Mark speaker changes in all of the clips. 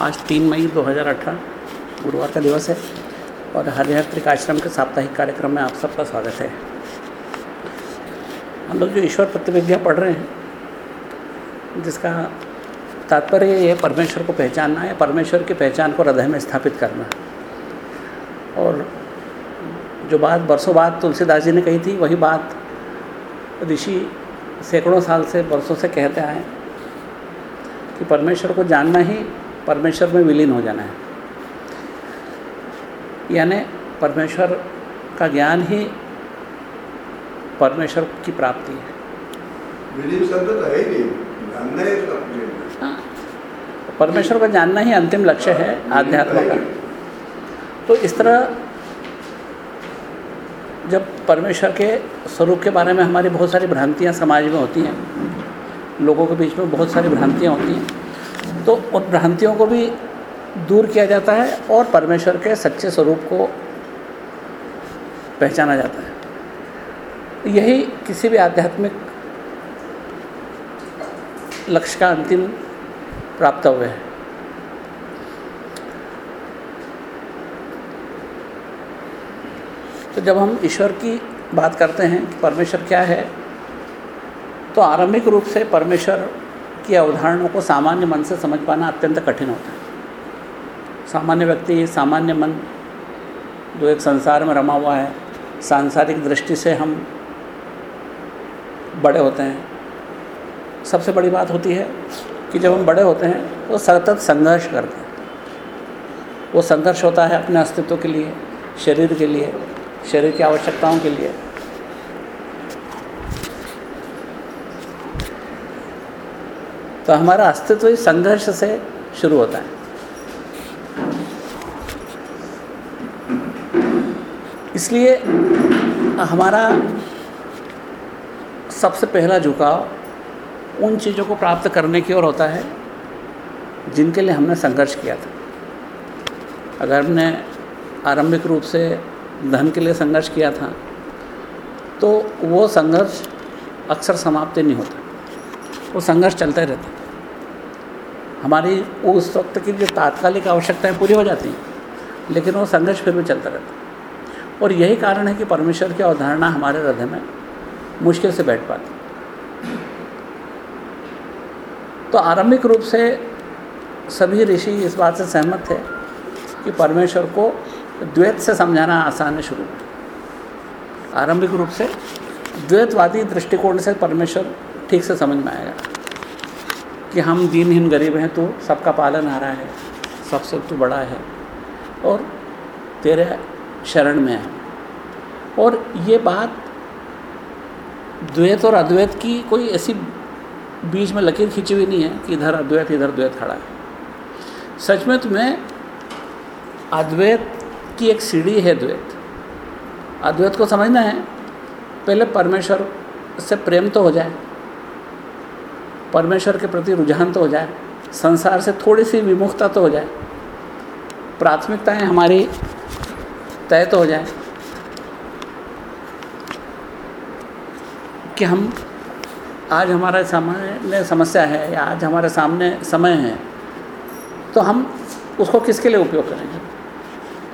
Speaker 1: आज तीन मई 2018 गुरुवार का दिवस है और हरिहर त्रिकाश्रम के साप्ताहिक कार्यक्रम में आप सबका स्वागत है। हम लोग जो ईश्वर प्रतिविधियाँ पढ़ रहे हैं, जिसका तात्पर्य ये परमेश्वर को पहचानना है परमेश्वर की पहचान को हृदय में स्थापित करना। और जो बात बरसों बाद तुलसीदास जी ने कही थी, वही बात ऋषि सैकड़ों साल से बरसों से कहते आए कि परमेश्वर को जानना ही परमेश्वर में विलीन हो जाना है। यानी परमेश्वर का ज्ञान ही परमेश्वर की प्राप्ति है।
Speaker 2: विलीन शब्द तो है ही है।
Speaker 1: हाँ परमेश्वर को जानना ही अंतिम लक्ष्य है आध्यात्म का। तो इस तरह जब परमेश्वर के स्वरूप के बारे में हमारी बहुत सारी भ्रांतियाँ समाज में होती हैं लोगों के बीच में बहुत सारी भ्रांतियाँ होती हैं तो उन भ्रांतियों को भी दूर किया जाता है और परमेश्वर के सच्चे स्वरूप को पहचाना जाता है। यही किसी भी आध्यात्मिक लक्ष्य का अंतिम प्राप्तव्य है। तो जब हम ईश्वर की बात करते हैं कि परमेश्वर क्या है तो आरंभिक रूप से परमेश्वर की अवधारणाओं को सामान्य मन से समझ पाना अत्यंत कठिन होता है। सामान्य व्यक्ति, सामान्य मन जो एक संसार में रमा हुआ है, सांसारिक दृष्टि से हम बड़े होते हैं। सबसे बड़ी बात होती है कि जब हम बड़े होते हैं तो सतत संघर्ष करते हैं। वो संघर्ष होता है अपने अस्तित्व के लिए, शरीर के लिए, शरीर की आवश्यकताओं के लिए। तो हमारा अस्तित्व इस संघर्ष से शुरू होता है। इसलिए हमारा सबसे पहला झुकाव उन चीज़ों को प्राप्त करने की ओर होता है, जिनके लिए हमने संघर्ष किया था। अगर हमने आरंभिक रूप से धन के लिए संघर्ष किया था तो वो संघर्ष अक्सर समाप्त नहीं होता। वो संघर्ष चलता ही। रहता हमारी उस वक्त की जो तात्कालिक आवश्यकताएँ पूरी हो जाती हैं, लेकिन वो संघर्ष फिर भी चलता रहता और यही कारण है कि परमेश्वर की अवधारणा हमारे हृदय में मुश्किल से बैठ पाती तो आरंभिक रूप से सभी ऋषि इस बात से सहमत थे कि परमेश्वर को द्वैत से समझाना आसान है शुरू आरंभिक रूप से द्वैतवादी दृष्टिकोण से परमेश्वर ठीक से समझ में आएगा कि हम दीनहीन गरीब हैं तो सबका पालन आ रहा है सबसे तो बड़ा है और तेरे शरण में है। और ये बात द्वैत और अद्वैत की कोई ऐसी बीच में लकीर खींची हुई नहीं है कि इधर अद्वैत, इधर द्वैत खड़ा है। सच में तुम्हें अद्वैत की एक सीढ़ी है द्वैत। अद्वैत को समझना है, पहले परमेश्वर से प्रेम तो हो जाए परमेश्वर के प्रति रुझान तो हो जाए, संसार से थोड़ी सी विमुखता तो हो जाए, प्राथमिकताएँ हमारी तय तो हो जाए कि हम, आज हमारे सामने समस्या है या आज हमारे सामने समय है तो हम उसको किसके लिए उपयोग करेंगे?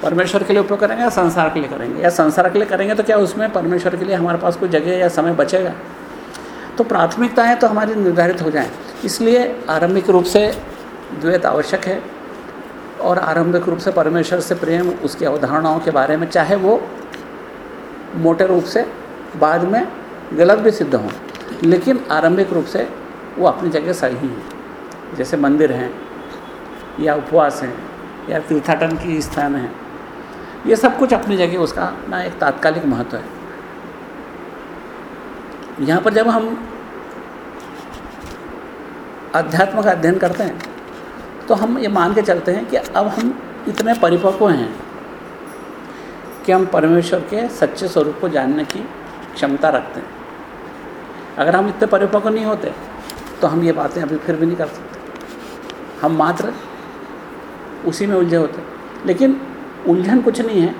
Speaker 1: परमेश्वर के लिए उपयोग करेंगे या संसार के लिए करेंगे? या संसार के लिए करेंगे तो क्या उसमें परमेश्वर के लिए हमारे पास कोई जगह या समय बचेगा? तो प्राथमिकताएँ तो हमारी निर्धारित हो जाएँ। इसलिए आरंभिक रूप से द्वैत आवश्यक है और आरंभिक रूप से परमेश्वर से प्रेम, उसकी अवधारणाओं के बारे में, चाहे वो मोटे रूप से बाद में गलत भी सिद्ध हों, लेकिन आरंभिक रूप से वो अपनी जगह सही हैं। जैसे मंदिर हैं, या उपवास हैं, या तीर्थाटन की स्थान हैं, ये सब कुछ अपनी जगह, उसका ना एक तात्कालिक महत्व है। यहाँ पर जब हम अध्यात्म का अध्ययन करते हैं तो हम ये मान के चलते हैं कि अब हम इतने परिपक्व हैं कि हम परमेश्वर के सच्चे स्वरूप को जानने की क्षमता रखते हैं। अगर हम इतने परिपक्व नहीं होते तो हम ये बातें अभी फिर भी नहीं कर सकते। हम मात्र उसी में उलझे होते लेकिन उलझन कुछ नहीं है,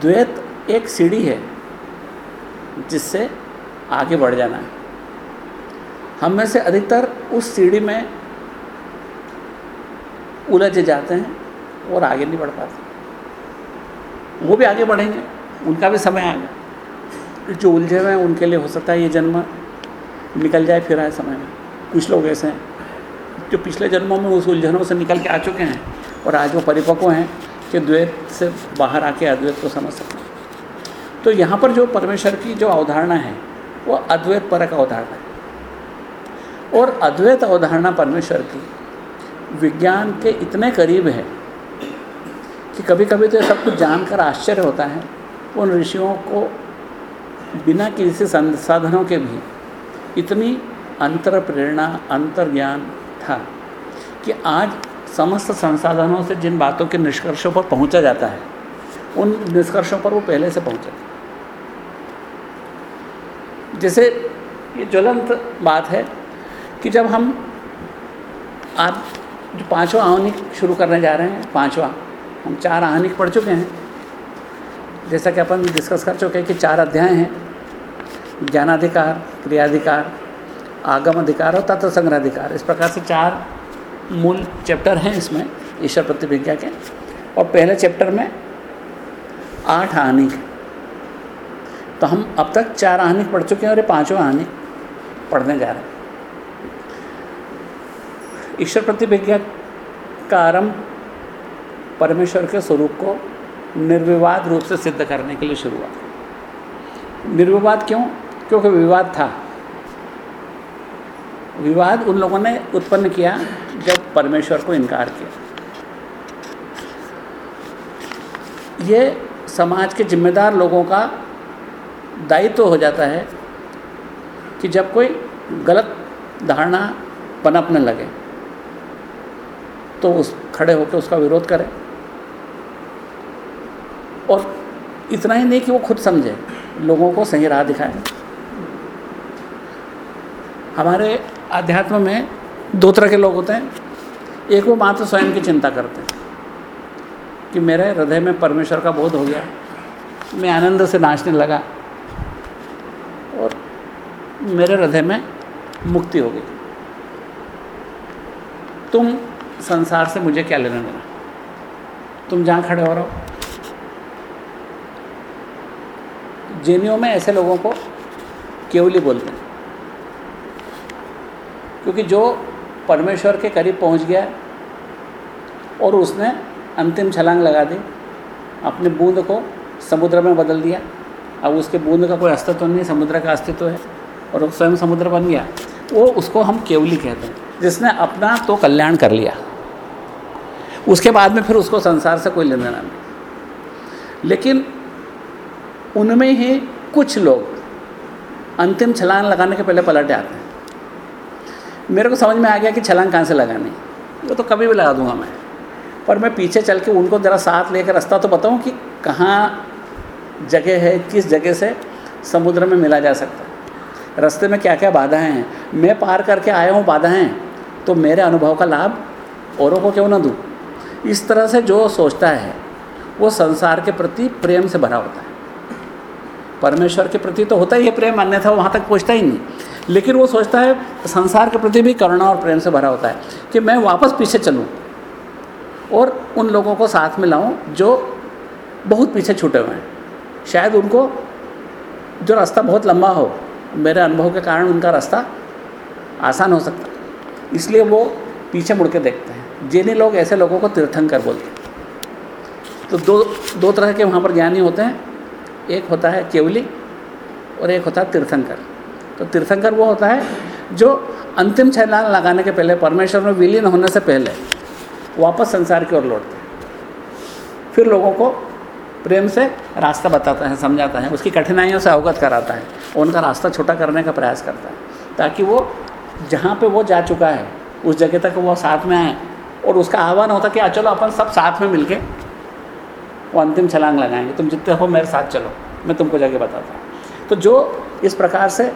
Speaker 1: द्वैत एक सीढ़ी है जिससे आगे बढ़ जाना है। हम में से अधिकतर उस सीढ़ी में उलझ जाते हैं और आगे नहीं बढ़ पाते। वो भी आगे बढ़ेंगे, उनका भी समय आएगा। जो उलझे हुए हैं, उनके लिए हो सकता है ये जन्म निकल जाए, फिर आए समय में। कुछ लोग ऐसे हैं, जो पिछले जन्मों में उस उलझनों से निकल के आ चुके हैं और आज वो परिपक्व हैं कि द्वैत से बाहर आके अद्वैत को समझ सकते हैं। तो यहाँ पर जो परमेश्वर की जो अवधारणा है, वो अद्वैत परक अवधारणा है। और अद्वैत अवधारणा परमेश्वर की विज्ञान के इतने करीब है कि कभी कभी तो सब कुछ जानकर आश्चर्य होता है उन ऋषियों को बिना किसी संसाधनों के भी इतनी अंतर प्रेरणा अंतर ज्ञान था कि आज समस्त संसाधनों से जिन बातों के निष्कर्षों पर पहुँचा जाता है, उन निष्कर्षों पर वो पहले से पहुँचे जैसे ये ज्वलंत बात है कि जब हम आप जो पांचवा आहनिक शुरू करने जा रहे हैं, पांचवा, हम चार आहनिक पढ़ चुके हैं। जैसा कि अपन डिस्कस कर चुके हैं कि चार अध्याय हैं, ज्ञानाधिकार, क्रियाधिकार आगम अधिकार और तत्व संग्रहाधिकार इस प्रकार से चार मूल चैप्टर हैं इसमें, ईश्वर प्रतिभिज्ञा के। और पहले चैप्टर में आठ आहनिक तो हम अब तक चार आहनिक पढ़ चुके हैं और ये पाँचवा आहनिक पढ़ने जा रहे हैं। ईश्वर प्रतिभिज्ञा का आरंभ परमेश्वर के स्वरूप को निर्विवाद रूप से सिद्ध करने के लिए शुरू हुआ निर्विवाद क्यों? क्योंकि विवाद था। विवाद उन लोगों ने उत्पन्न किया जब परमेश्वर को इनकार किया। ये समाज के जिम्मेदार लोगों का दायित्व तो हो जाता है कि जब कोई गलत धारणा पनपने लगे तो उस, खड़े होकर उसका विरोध करें। और इतना ही नहीं कि वो खुद समझे, लोगों को सही राह दिखाए। हमारे अध्यात्म में दो तरह के लोग होते हैं। एक वो मात्र स्वयं की चिंता करते हैं कि मेरे हृदय में परमेश्वर का बोध हो गया, मैं आनंद से नाचने लगा और मेरे हृदय में मुक्ति हो गई। तुम संसार से मुझे क्या लेना देना? तुम जहाँ खड़े हो रहे। हो जेनियों में ऐसे लोगों को केवली बोलते हैं। क्योंकि जो परमेश्वर के करीब पहुँच गया और उसने अंतिम छलांग लगा दी, अपने बूंद को समुद्र में बदल दिया। अब उसके बूंद का कोई अस्तित्व नहीं, समुद्र का अस्तित्व है और स्वयं समुद्र बन गया। वो उसको हम केवली कहते हैं। जिसने अपना तो कल्याण कर लिया। उसके बाद में फिर उसको संसार से कोई लेना नहीं। लेकिन उनमें ही कुछ लोग अंतिम छलांग लगाने के पहले पलट आते हैं। मेरे को समझ में आ गया कि छलांग कहाँ से लगानी। वो तो कभी भी लगा दूँगा मैं। पर मैं पीछे चल के उनको ज़रा साथ लेकर रास्ता तो बताऊँ कि कहाँ जगह है, किस जगह से समुद्र में मिला जा सकता है। रास्ते में क्या क्या बाधाएँ हैं? मैं पार करके आया हूँ, बाधाएँ तो मेरे अनुभव का लाभ औरों को क्यों ना दूँ? इस तरह से जो सोचता है, वो संसार के प्रति प्रेम से भरा होता है। परमेश्वर के प्रति तो होता ही है प्रेम, अन्यथा वहाँ तक पहुँचता ही नहीं। लेकिन वो सोचता है, संसार के प्रति भी करुणा और प्रेम से भरा होता है कि मैं वापस पीछे चलूँ और उन लोगों को साथ में लाऊं जो बहुत पीछे छूटे हुए हैं। शायद उनको जो रास्ता बहुत लंबा हो, मेरे अनुभव के कारण उनका रास्ता आसान हो सकता। इसलिए वो पीछे मुड़ के देखते हैं। जिन्हें लोग ऐसे लोगों को तीर्थंकर बोलते हैं। तो दो दो तरह के वहाँ पर ज्ञानी होते हैं। एक होता है केवली और एक होता है तीर्थंकर। तो तीर्थंकर वो होता है जो अंतिम छलांग लगाने के पहले, परमेश्वर में विलीन होने से पहले वापस संसार की ओर लौटते हैं। फिर लोगों को प्रेम से रास्ता बताता है, समझाता है। उसकी कठिनाइयों से अवगत कराता है उनका रास्ता छोटा करने का प्रयास करता है। ताकि वो जहाँ पे वो जा चुका है, उस जगह तक वो साथ में आए। और उसका आह्वान होता कि चलो, अपन सब साथ में मिलके वो अंतिम छलांग लगाएँगे। तुम जितने हो, मेरे साथ चलो। मैं तुमको जाके बताता हूँ। तो जो इस प्रकार से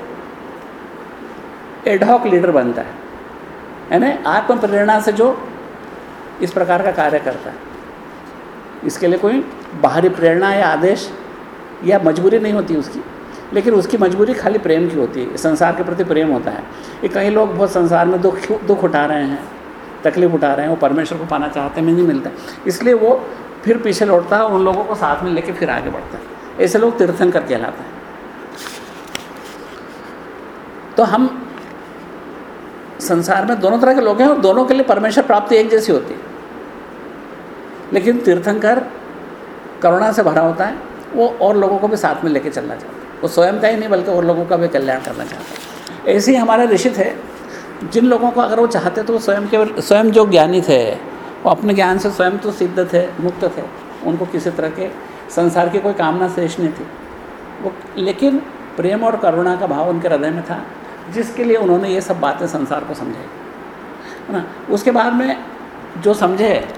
Speaker 1: एडहॉक लीडर बनता है यानी आत्म प्रेरणा से जो इस प्रकार का कार्य करता है, इसके लिए कोई बाहरी प्रेरणा या आदेश या मजबूरी नहीं होती उसकी। लेकिन उसकी मजबूरी खाली प्रेम की होती है। संसार के प्रति प्रेम होता है। ये कई लोग बहुत संसार में दुख दुख उठा रहे हैं। तकलीफ़ उठा रहे हैं, वो परमेश्वर को पाना चाहते हैं, नहीं मिलता। इसलिए वो फिर पीछे लौटता है, उन लोगों को साथ में लेके फिर आगे बढ़ता है। ऐसे लोग तीर्थंकर कहलाते हैं। तो हम संसार में दोनों तरह के लोग हैं और दोनों के लिए परमेश्वर प्राप्ति एक जैसी होती है। लेकिन तीर्थंकर करुणा से भरा होता है, वो और लोगों को भी साथ में लेके चलना चाहता है। वो स्वयं का ही नहीं, बल्कि और लोगों का भी कल्याण करना चाहता है। ऐसे ही हमारे ऋषि थे जिन लोगों को अगर वो चाहते तो वो स्वयं के स्वयं जो ज्ञानी थे, वो अपने ज्ञान से स्वयं तो सिद्ध थे, मुक्त थे। उनको किसी तरह के संसार की कोई कामना शेष नहीं थी। वो, लेकिन प्रेम और करुणा का भाव उनके हृदय में था, जिसके लिए उन्होंने ये सब बातें संसार को समझाई। है ना? उसके बाद में जो समझे,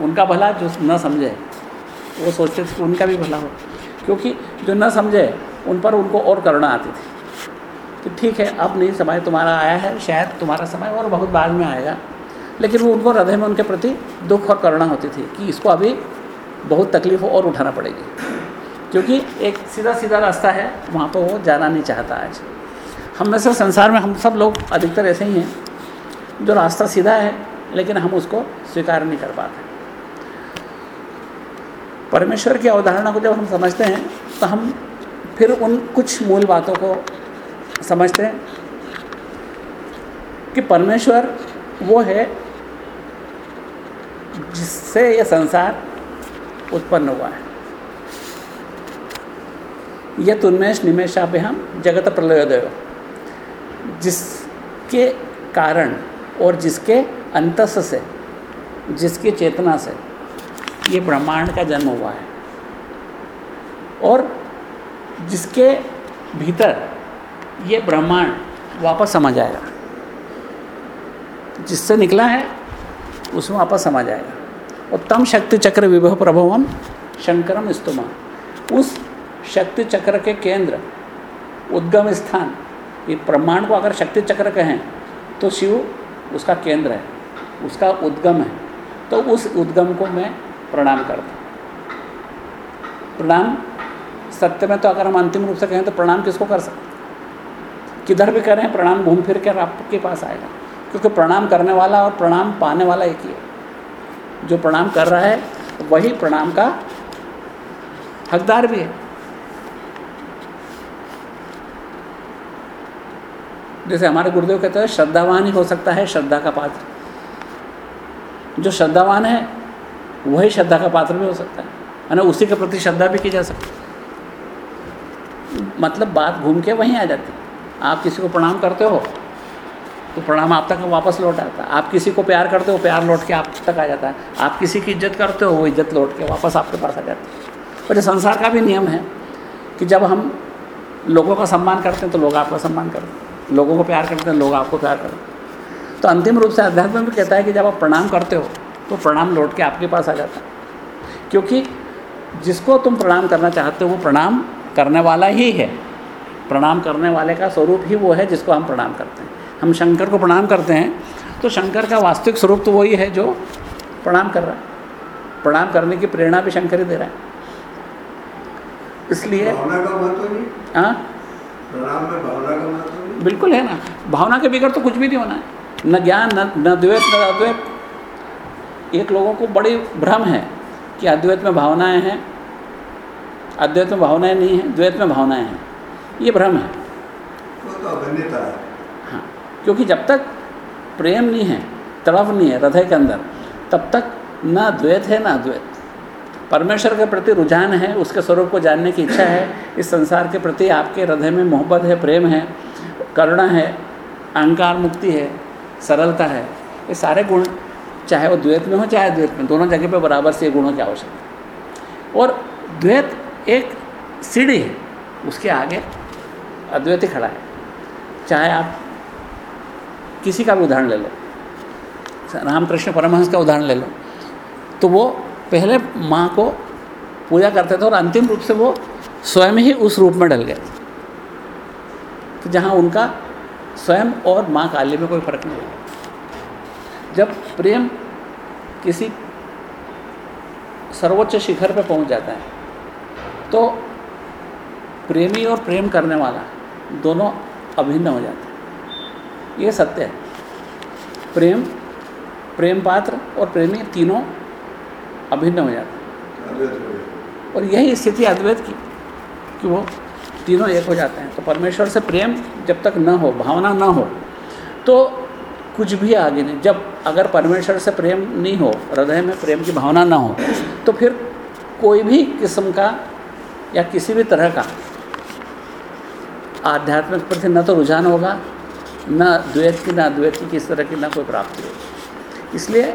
Speaker 1: उनका भला जो न समझे, वो सोचते थे उनका भी भला हो। क्योंकि जो न समझे, उन पर उनको और करुणा आती थी। कि ठीक है, अब नहीं, समय तुम्हारा आया है, शायद तुम्हारा समय और बहुत बाद में आएगा। लेकिन वो उनको हृदय में उनके प्रति दुख और करुणा होती थी कि इसको अभी बहुत तकलीफ़ और उठाना पड़ेगी। क्योंकि एक सीधा सीधा रास्ता है, वहाँ पर वो जाना नहीं चाहता आज। हम में से संसार में हम सब लोग अधिकतर ऐसे ही हैं, जो रास्ता सीधा है, लेकिन हम उसको स्वीकार नहीं कर पाते। परमेश्वर की अवधारणा को जब हम समझते हैं तो हम फिर उन कुछ मूल बातों को समझते हैं कि परमेश्वर वो है जिससे ये संसार उत्पन्न हुआ है। यह तुन्मेश निमेशापे हम जगत प्रलयोदय जिसके कारण और जिसके अंतस से, जिसकी चेतना से ये ब्रह्मांड का जन्म हुआ है। और जिसके भीतर ये ब्रह्मांड वापस समझ आएगा जिससे निकला है, उसमें वापस समझ आएगा और तम शक्ति चक्र विभव प्रभवम शंकरम स्तुमा। उस शक्ति चक्र के केंद्र, उद्गम स्थान, ये ब्रह्मांड को अगर शक्ति चक्र कहें तो शिव उसका केंद्र है, उसका उद्गम है। तो उस उद्गम को मैं प्रणाम करता प्रणाम, सत्य में तो अगर हम अंतिम रूप से कहें तो प्रणाम किसको कर सकते किधर भी करें, प्रणाम घूम फिर कर आपके पास आएगा। क्योंकि प्रणाम करने वाला और प्रणाम पाने वाला एक ही है। जो प्रणाम कर रहा है, वही प्रणाम का हकदार भी है। जैसे हमारे गुरुदेव कहते हैं, श्रद्धावान ही हो सकता है श्रद्धा का पात्र। जो श्रद्धावान है, वही श्रद्धा का पात्र भी हो सकता है। है ना उसी के प्रति श्रद्धा भी की जा सकती मतलब बात घूम के वहीं आ जाती आप किसी को प्रणाम करते हो तो प्रणाम आप तक वापस लौट आता है। आप किसी को प्यार करते हो, प्यार लौट के आप तक आ जाता है। आप किसी की इज़्ज़त करते हो, वो इज़्ज़त लौट के वापस आपके पास आ जाती है। और ये संसार का भी नियम है कि जब हम लोगों का सम्मान करते हैं तो लोग आपका सम्मान करते हैं। लोगों को प्यार करते हैं, लोग आपको प्यार करते हैं। तो अंतिम रूप से अध्यात्म भी कहता है कि जब आप प्रणाम करते हो तो प्रणाम लौट के आपके पास आ जाता है। क्योंकि जिसको तुम प्रणाम करना चाहते हो, वो प्रणाम करने वाला ही है। प्रणाम करने वाले का स्वरूप ही वो है जिसको हम प्रणाम करते हैं। हम शंकर को प्रणाम करते हैं तो शंकर का वास्तविक स्वरूप तो वही है जो प्रणाम कर रहा है। प्रणाम करने की प्रेरणा भी शंकर ही दे रहा है। इसलिए हाँ?
Speaker 2: प्रणाम में भावना का महत्व
Speaker 1: बिल्कुल है ना। भावना के बिगड़ तो कुछ भी नहीं होना है। न ज्ञान न न द्वैत न अद्वैत। एक लोगों को बड़ी भ्रम है कि अद्वैत में भावनाएँ हैं अद्वैत में भावनाएँ नहीं हैं द्वैत में भावनाएँ हैं। ये भ्रम है।
Speaker 2: वो तो हाँ।
Speaker 1: क्योंकि जब तक प्रेम नहीं है तड़प नहीं है हृदय के अंदर तब तक ना द्वैत है ना अद्वैत। परमेश्वर के प्रति रुझान है उसके स्वरूप को जानने की इच्छा है इस संसार के प्रति आपके हृदय में मोहब्बत है प्रेम है करुणा है अहंकार मुक्ति है सरलता है ये सारे गुण चाहे वो द्वैत में हो चाहे द्वैत में दोनों जगह पे बराबर से ये गुणों की आवश्यकता है। और द्वैत एक सीढ़ी है उसके आगे अद्वैत खड़ा है। चाहे आप किसी का भी उदाहरण ले लो, रामकृष्ण परमहंस का उदाहरण ले लो तो वो पहले माँ को पूजा करते थे और अंतिम रूप से वो स्वयं ही उस रूप में डल गए। कि जहाँ उनका स्वयं और माँ काली में कोई फ़र्क नहीं जब प्रेम किसी सर्वोच्च शिखर पर पहुँच जाता है तो प्रेमी और प्रेम करने वाला दोनों अभिन्न हो जाते हैं। ये सत्य है। प्रेम प्रेम पात्र और प्रेमी तीनों अभिन्न हो जाते हैं। और यही स्थिति अद्वैत की, कि वो तीनों एक हो जाते हैं। तो परमेश्वर से प्रेम जब तक न हो, भावना न हो तो कुछ भी आगे नहीं। जब अगर परमेश्वर से प्रेम नहीं हो, हृदय में प्रेम की भावना ना हो तो फिर कोई भी किस्म का या किसी भी तरह का आध्यात्मिक प्रति न तो रुझान होगा, न द्वैत की, ना अद्वैत की किस तरह की न कोई प्राप्ति होगी। इसलिए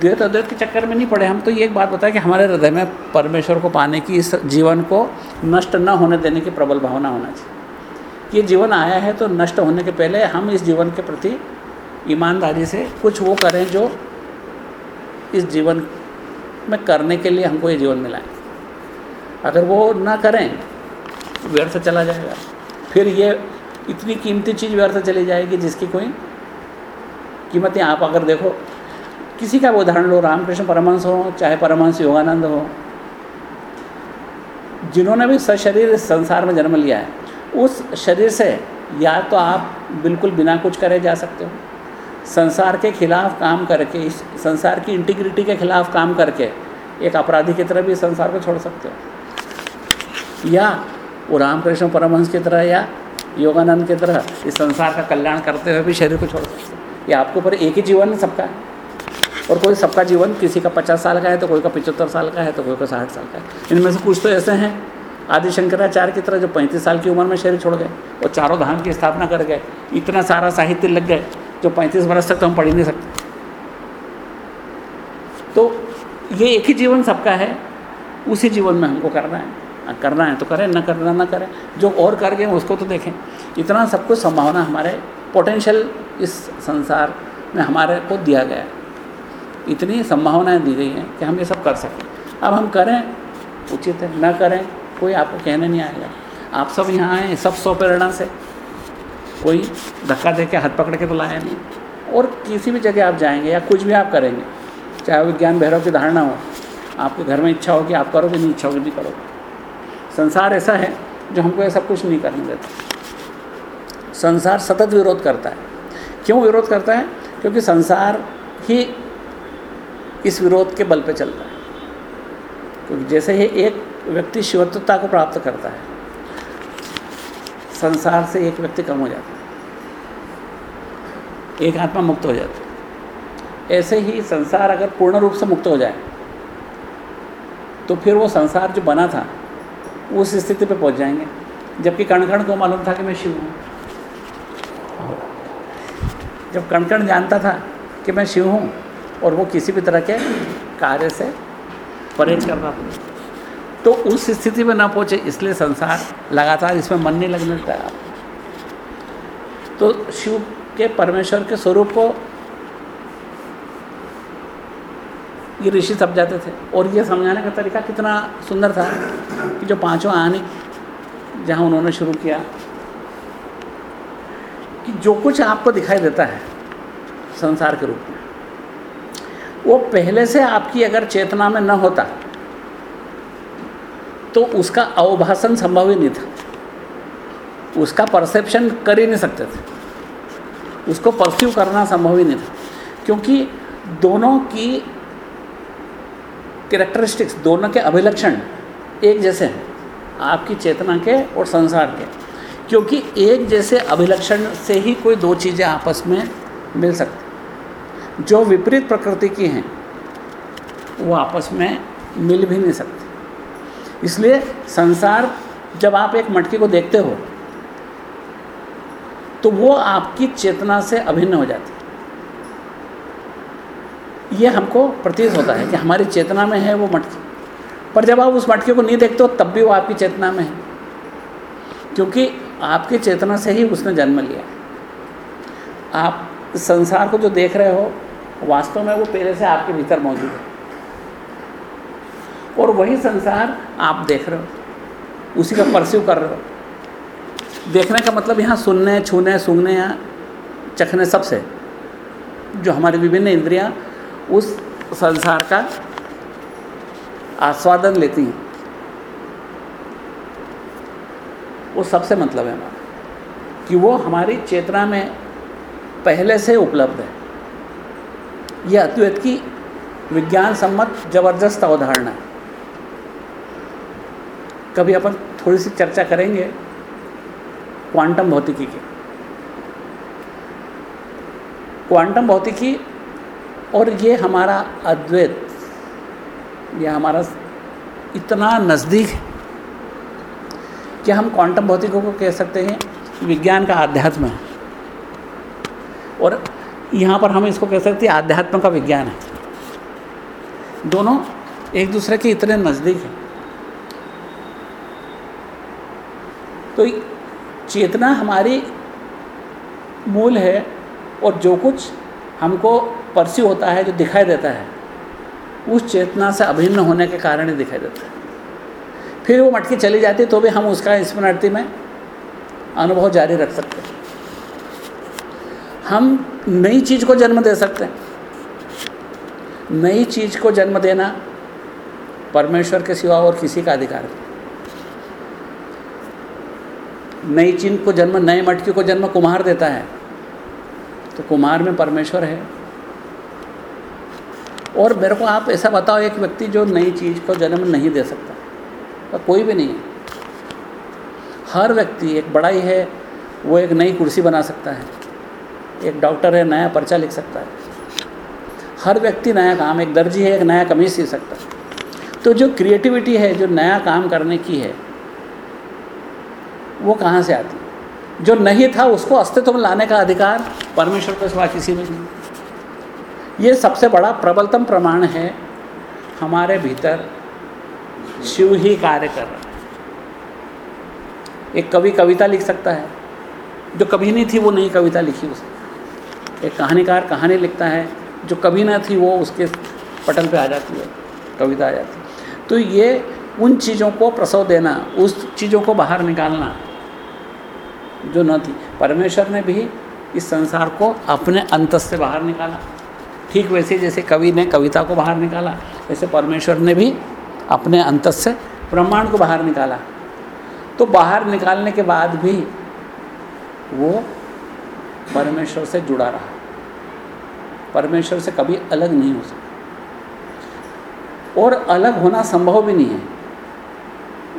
Speaker 1: द्वैत अद्वैत के चक्कर में नहीं पड़े। हम तो ये एक बात बताएँ कि हमारे हृदय में परमेश्वर को पाने की, इस जीवन को नष्ट न होने देने की प्रबल भावना होना चाहिए। ये जीवन आया है तो नष्ट होने के पहले हम इस जीवन के प्रति ईमानदारी से कुछ वो करें जो इस जीवन में करने के लिए हमको ये जीवन मिला है अगर वो ना करें, व्यर्थ चला जाएगा। फिर ये इतनी कीमती चीज़ व्यर्थ चली जाएगी जिसकी कोई कीमत आप अगर देखो, किसी का उदाहरण लो, रामकृष्ण परमहंस हो, चाहे परमहंस योगानंद हो, जिन्होंने भी सशरीर संसार में जन्म लिया है, उस शरीर से या तो आप बिल्कुल बिना कुछ करे जा सकते हो। संसार के खिलाफ काम करके, इस संसार की इंटीग्रिटी के खिलाफ काम करके एक अपराधी की तरह भी संसार को छोड़ सकते हो। या वो रामकृष्ण परमहंस की तरह या योगानंद की तरह इस संसार का कल्याण करते हुए भी शरीर को छोड़ सकते ये आपके ऊपर एक ही जीवन है सबका। है और कोई सबका जीवन किसी का पचास साल का है तो कोई का पचहत्तर साल का है तो कोई का साठ साल का है। इनमें से कुछ तो ऐसे हैं। आदि शंकराचार्य की तरह जो पैंतीस साल की उम्र में शरीर छोड़ गए और चारों धाम की स्थापना कर गए इतना सारा साहित्य लग गए जो पैंतीस बरस तक तो हम पढ़ ही नहीं सकते। तो ये एक ही जीवन सबका है उसी जीवन में हमको करना है हाँ, करना है तो करें, ना करना ना करें। जो और कर गए, उसको तो देखें। इतना सब कुछ संभावना हमारे पोटेंशियल इस संसार में हमारे को दिया गया है। इतनी संभावनाएँ दी गई हैं कि हम ये सब कर सकें। अब हम करें, उचित है, न करें, कोई आपको कहने नहीं आएगा। आप सब यहाँ आए, सब सौ प्रेरणा से। कोई धक्का दे के हाथ पकड़ के तो लाया नहीं। और किसी भी जगह आप जाएँगे या कुछ भी आप करेंगे, चाहे विज्ञान भैरव की धारणा हो, आपके घर में इच्छा होगी आप करोगे, नहीं इच्छा होगी, नहीं करोगे। संसार ऐसा है जो हमको ऐसा कुछ नहीं करने देता। संसार सतत विरोध करता है। क्यों विरोध करता है? क्योंकि संसार ही इस विरोध के बल पे चलता है। क्योंकि जैसे ही एक व्यक्ति शिवत्वता को प्राप्त करता है, संसार से एक व्यक्ति कम हो जाता है। एक आत्मा मुक्त हो जाती है। ऐसे ही संसार अगर पूर्ण रूप से मुक्त हो जाए तो फिर वो संसार जो बना था उस स्थिति पे पहुँच जाएँगे। जबकि कण कण को मालूम था कि मैं शिव हूँ। जब कण कण जानता था कि मैं शिव हूँ और वो किसी भी तरह के कार्य से परहेज कर रहा था। तो उस स्थिति में ना पहुँचे, इसलिए संसार लगातार इसमें मन नहीं लगने है तो शिव के परमेश्वर के स्वरूप को ये ऋषि सब जाते थे। और ये समझाने का तरीका कितना सुंदर था कि जो पाँचों आने जहाँ उन्होंने शुरू किया, कि जो कुछ आपको दिखाई देता है संसार के रूप में, वो पहले से आपकी अगर चेतना में न होता तो उसका अवभाषण संभव ही नहीं था। उसका परसेप्शन कर ही नहीं सकते थे। उसको परस्यू करना संभव ही नहीं था। क्योंकि दोनों की कैरेक्टरिस्टिक्स दोनों के अभिलक्षण एक जैसे हैं, आपकी चेतना के और संसार के। क्योंकि एक जैसे अभिलक्षण से ही कोई दो चीज़ें आपस में मिल सकती जो विपरीत प्रकृति की हैं, वो आपस में मिल भी नहीं सकती। इसलिए संसार, जब आप एक मटकी को देखते हो तो वो आपकी चेतना से अभिन्न हो जाती है। ये हमको प्रतीत होता है कि हमारी चेतना में है वो मटकी। पर जब आप उस मटके को नहीं देखते हो, तब भी वो आपकी चेतना में है। क्योंकि आपकी चेतना से ही उसने जन्म लिया आप संसार को जो देख रहे हो, वास्तव में वो पहले से आपके भीतर मौजूद है। और वही संसार आप देख रहे हो, उसी का परस्यू कर रहे हो। देखने का मतलब यहाँ सुनने, छूने, सूंघने या चखने सबसे जो हमारी विभिन्न इंद्रियाँ उस संसार का आस्वादन लेती हैं। वो सबसे मतलब है हमारा। कि वो हमारी चेतना में पहले से उपलब्ध है। ये अद्वैत की विज्ञान सम्मत ज़बरदस्त अवधारणा है। कभी अपन थोड़ी सी चर्चा करेंगे क्वांटम भौतिकी की। क्वांटम भौतिकी और ये हमारा अद्वैत, ये हमारा इतना नज़दीक है कि हम क्वांटम भौतिकों को कह सकते हैं, विज्ञान का आध्यात्म है। और यहाँ पर हम इसको कह सकते हैं आध्यात्म का विज्ञान है। दोनों एक दूसरे के इतने नज़दीक हैं। तो चेतना हमारी मूल है और जो कुछ हमको परस्यू होता है जो दिखाई देता है, उस चेतना से अभिन्न होने के कारण ही दिखाई देता है। फिर वो मटकी चली जाती तो भी हम उसका स्मृति में अनुभव जारी रख सकते हैं। हम नई चीज़ को जन्म दे सकते हैं। नई चीज़ को जन्म देना परमेश्वर के सिवा और किसी का अधिकार नहीं। नई चीज़ को जन्म, नए मटकी को जन्म कुम्हार देता है। तो कुमार में परमेश्वर है। और मेरे को आप ऐसा बताओ, एक व्यक्ति जो नई चीज़ को जन्म नहीं दे सकता तो कोई भी नहीं है। हर व्यक्ति, एक बड़ा ही है वो एक नई कुर्सी बना सकता है, एक डॉक्टर है, नया पर्चा लिख सकता है। हर व्यक्ति नया काम, एक दर्जी है, एक नया कमीज सी सकता है। तो जो क्रिएटिविटी है, जो नया काम करने की है, वो कहाँ से आती जो नहीं था, उसको अस्तित्व में लाने का अधिकार परमेश्वर के सिवा किसी में नहीं। ये सबसे बड़ा प्रबलतम प्रमाण है, हमारे भीतर शिव ही कार्य कर रहा है। एक कवि कविता लिख सकता है, जो कभी नहीं थी वो नई कविता लिखी उसने। एक कहानीकार कहानी लिखता है, जो कभी ना थी वो उसके पटल पे आ जाती है, कविता आ जाती है। तो ये उन चीज़ों को प्रसव देना, उस चीज़ों को बाहर निकालना, जो न थी। परमेश्वर ने भी इस संसार को अपने अंत से बाहर निकाला। ठीक वैसे जैसे कवि ने कविता को बाहर निकाला, वैसे परमेश्वर ने भी अपने अंत से ब्रह्मांड को बाहर निकाला। तो बाहर निकालने के बाद भी वो परमेश्वर से जुड़ा रहा। परमेश्वर से कभी अलग नहीं हो सकता। और अलग होना संभव भी नहीं है।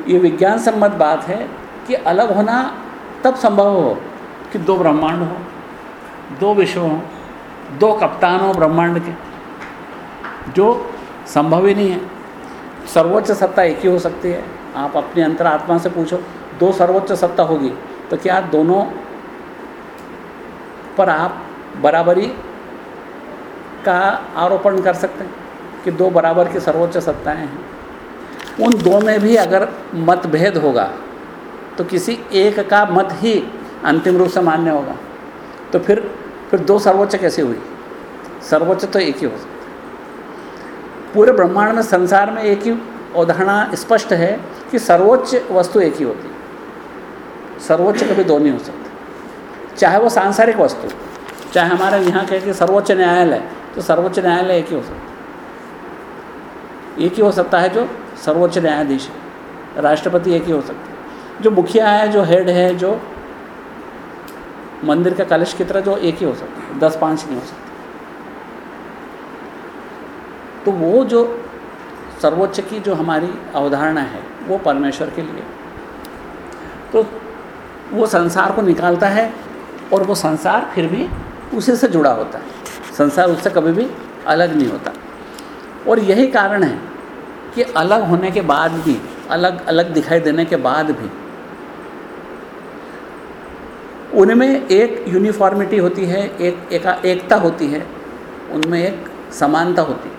Speaker 1: ये विज्ञान सम्मत बात है कि अलग होना तब संभव हो कि दो ब्रह्मांड हो, दो विश्व हों दो कप्तान हो ब्रह्मांड के, जो संभव ही नहीं है। सर्वोच्च सत्ता एक ही हो सकती है। आप अपनी अंतरात्मा से पूछो, दो सर्वोच्च सत्ता होगी तो क्या दोनों पर आप बराबरी का आरोपण कर सकते हैं कि दो बराबर की सर्वोच्च सत्ताएँ हैं? उन दो में भी अगर मतभेद होगा तो किसी एक का मत ही अंतिम रूप से मान्य होगा। तो फिर फिर दो सर्वोच्च कैसे हुई? सर्वोच्च तो एक ही हो सकता पूरे ब्रह्मांड में संसार में एक ही अवधारणा स्पष्ट है कि सर्वोच्च वस्तु एक ही होती है। सर्वोच्च कभी दो नहीं हो सकते। चाहे वो सांसारिक वस्तु चाहे हमारे यहाँ कहे कि सर्वोच्च न्यायालय तो सर्वोच्च न्यायालय एक ही हो सकता एक ही हो सकता है जो सर्वोच्च न्यायाधीश है। राष्ट्रपति एक ही हो सकता है। जो मुखिया है, जो हेड है, जो मंदिर का कलश की तरह जो एक ही हो सकता है, दस पाँच नहीं हो सकते। तो वो जो सर्वोच्च की जो हमारी अवधारणा है, वो परमेश्वर के लिए। तो वो संसार को निकालता है और वो संसार फिर भी उसी से जुड़ा होता है। संसार उससे कभी भी अलग नहीं होता। और यही कारण है कि अलग होने के बाद भी, अलग अलग दिखाई देने के बाद भी उनमें एक यूनिफॉर्मिटी होती है, एक एका, एकता होती है, उनमें एक समानता होती है।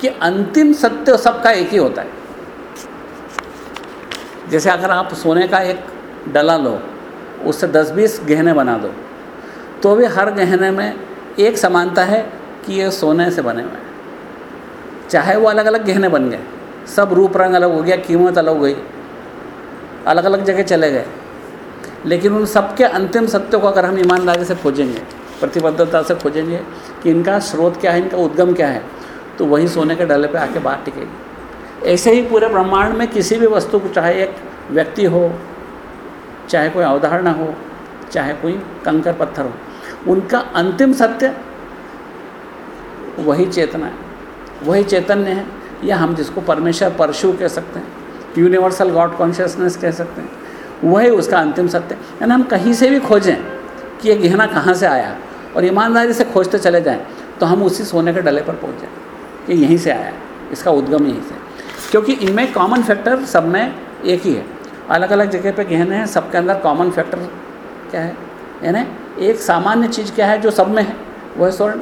Speaker 1: कि अंतिम सत्य सबका एक ही होता है। जैसे अगर आप सोने का एक डला लो, उससे दस बीस गहने बना दो तो भी हर गहने में एक समानता है कि ये सोने से बने हुए हैं। चाहे वो अलग अलग गहने बन गए, सब रूप रंग अलग हो गया, कीमत अलग हो गई अलग अलग जगह चले गए लेकिन उन सबके अंतिम सत्य को अगर हम ईमानदारी से खोजेंगे, प्रतिबद्धता से खोजेंगे कि इनका स्रोत क्या है, इनका उद्गम क्या है तो वही सोने के डले पे आके बात टिकेगी। ऐसे ही पूरे ब्रह्मांड में किसी भी वस्तु को, चाहे एक व्यक्ति हो, चाहे कोई अवधारणा हो, चाहे कोई कंकर पत्थर हो, उनका अंतिम सत्य वही चेतना है, वही चैतन्य है, या हम जिसको परमेश्वर, परशु कह सकते हैं यूनिवर्सल गॉड कॉन्शियसनेस कह सकते हैं। वही उसका अंतिम सत्य। यानी हम कहीं से भी खोजें कि ये गहना कहाँ से आया, और ईमानदारी से खोजते चले जाएँ तो हम उसी सोने के डले पर पहुँच जाएँ कि यहीं से आया, इसका उद्गम यहीं से। क्योंकि इनमें कॉमन फैक्टर सब में एक ही है। अलग अलग जगह पे गहने हैं, सबके अंदर कॉमन फैक्टर क्या है? यानी एक सामान्य चीज़ क्या है जो सब में है, वो है स्वर्ण।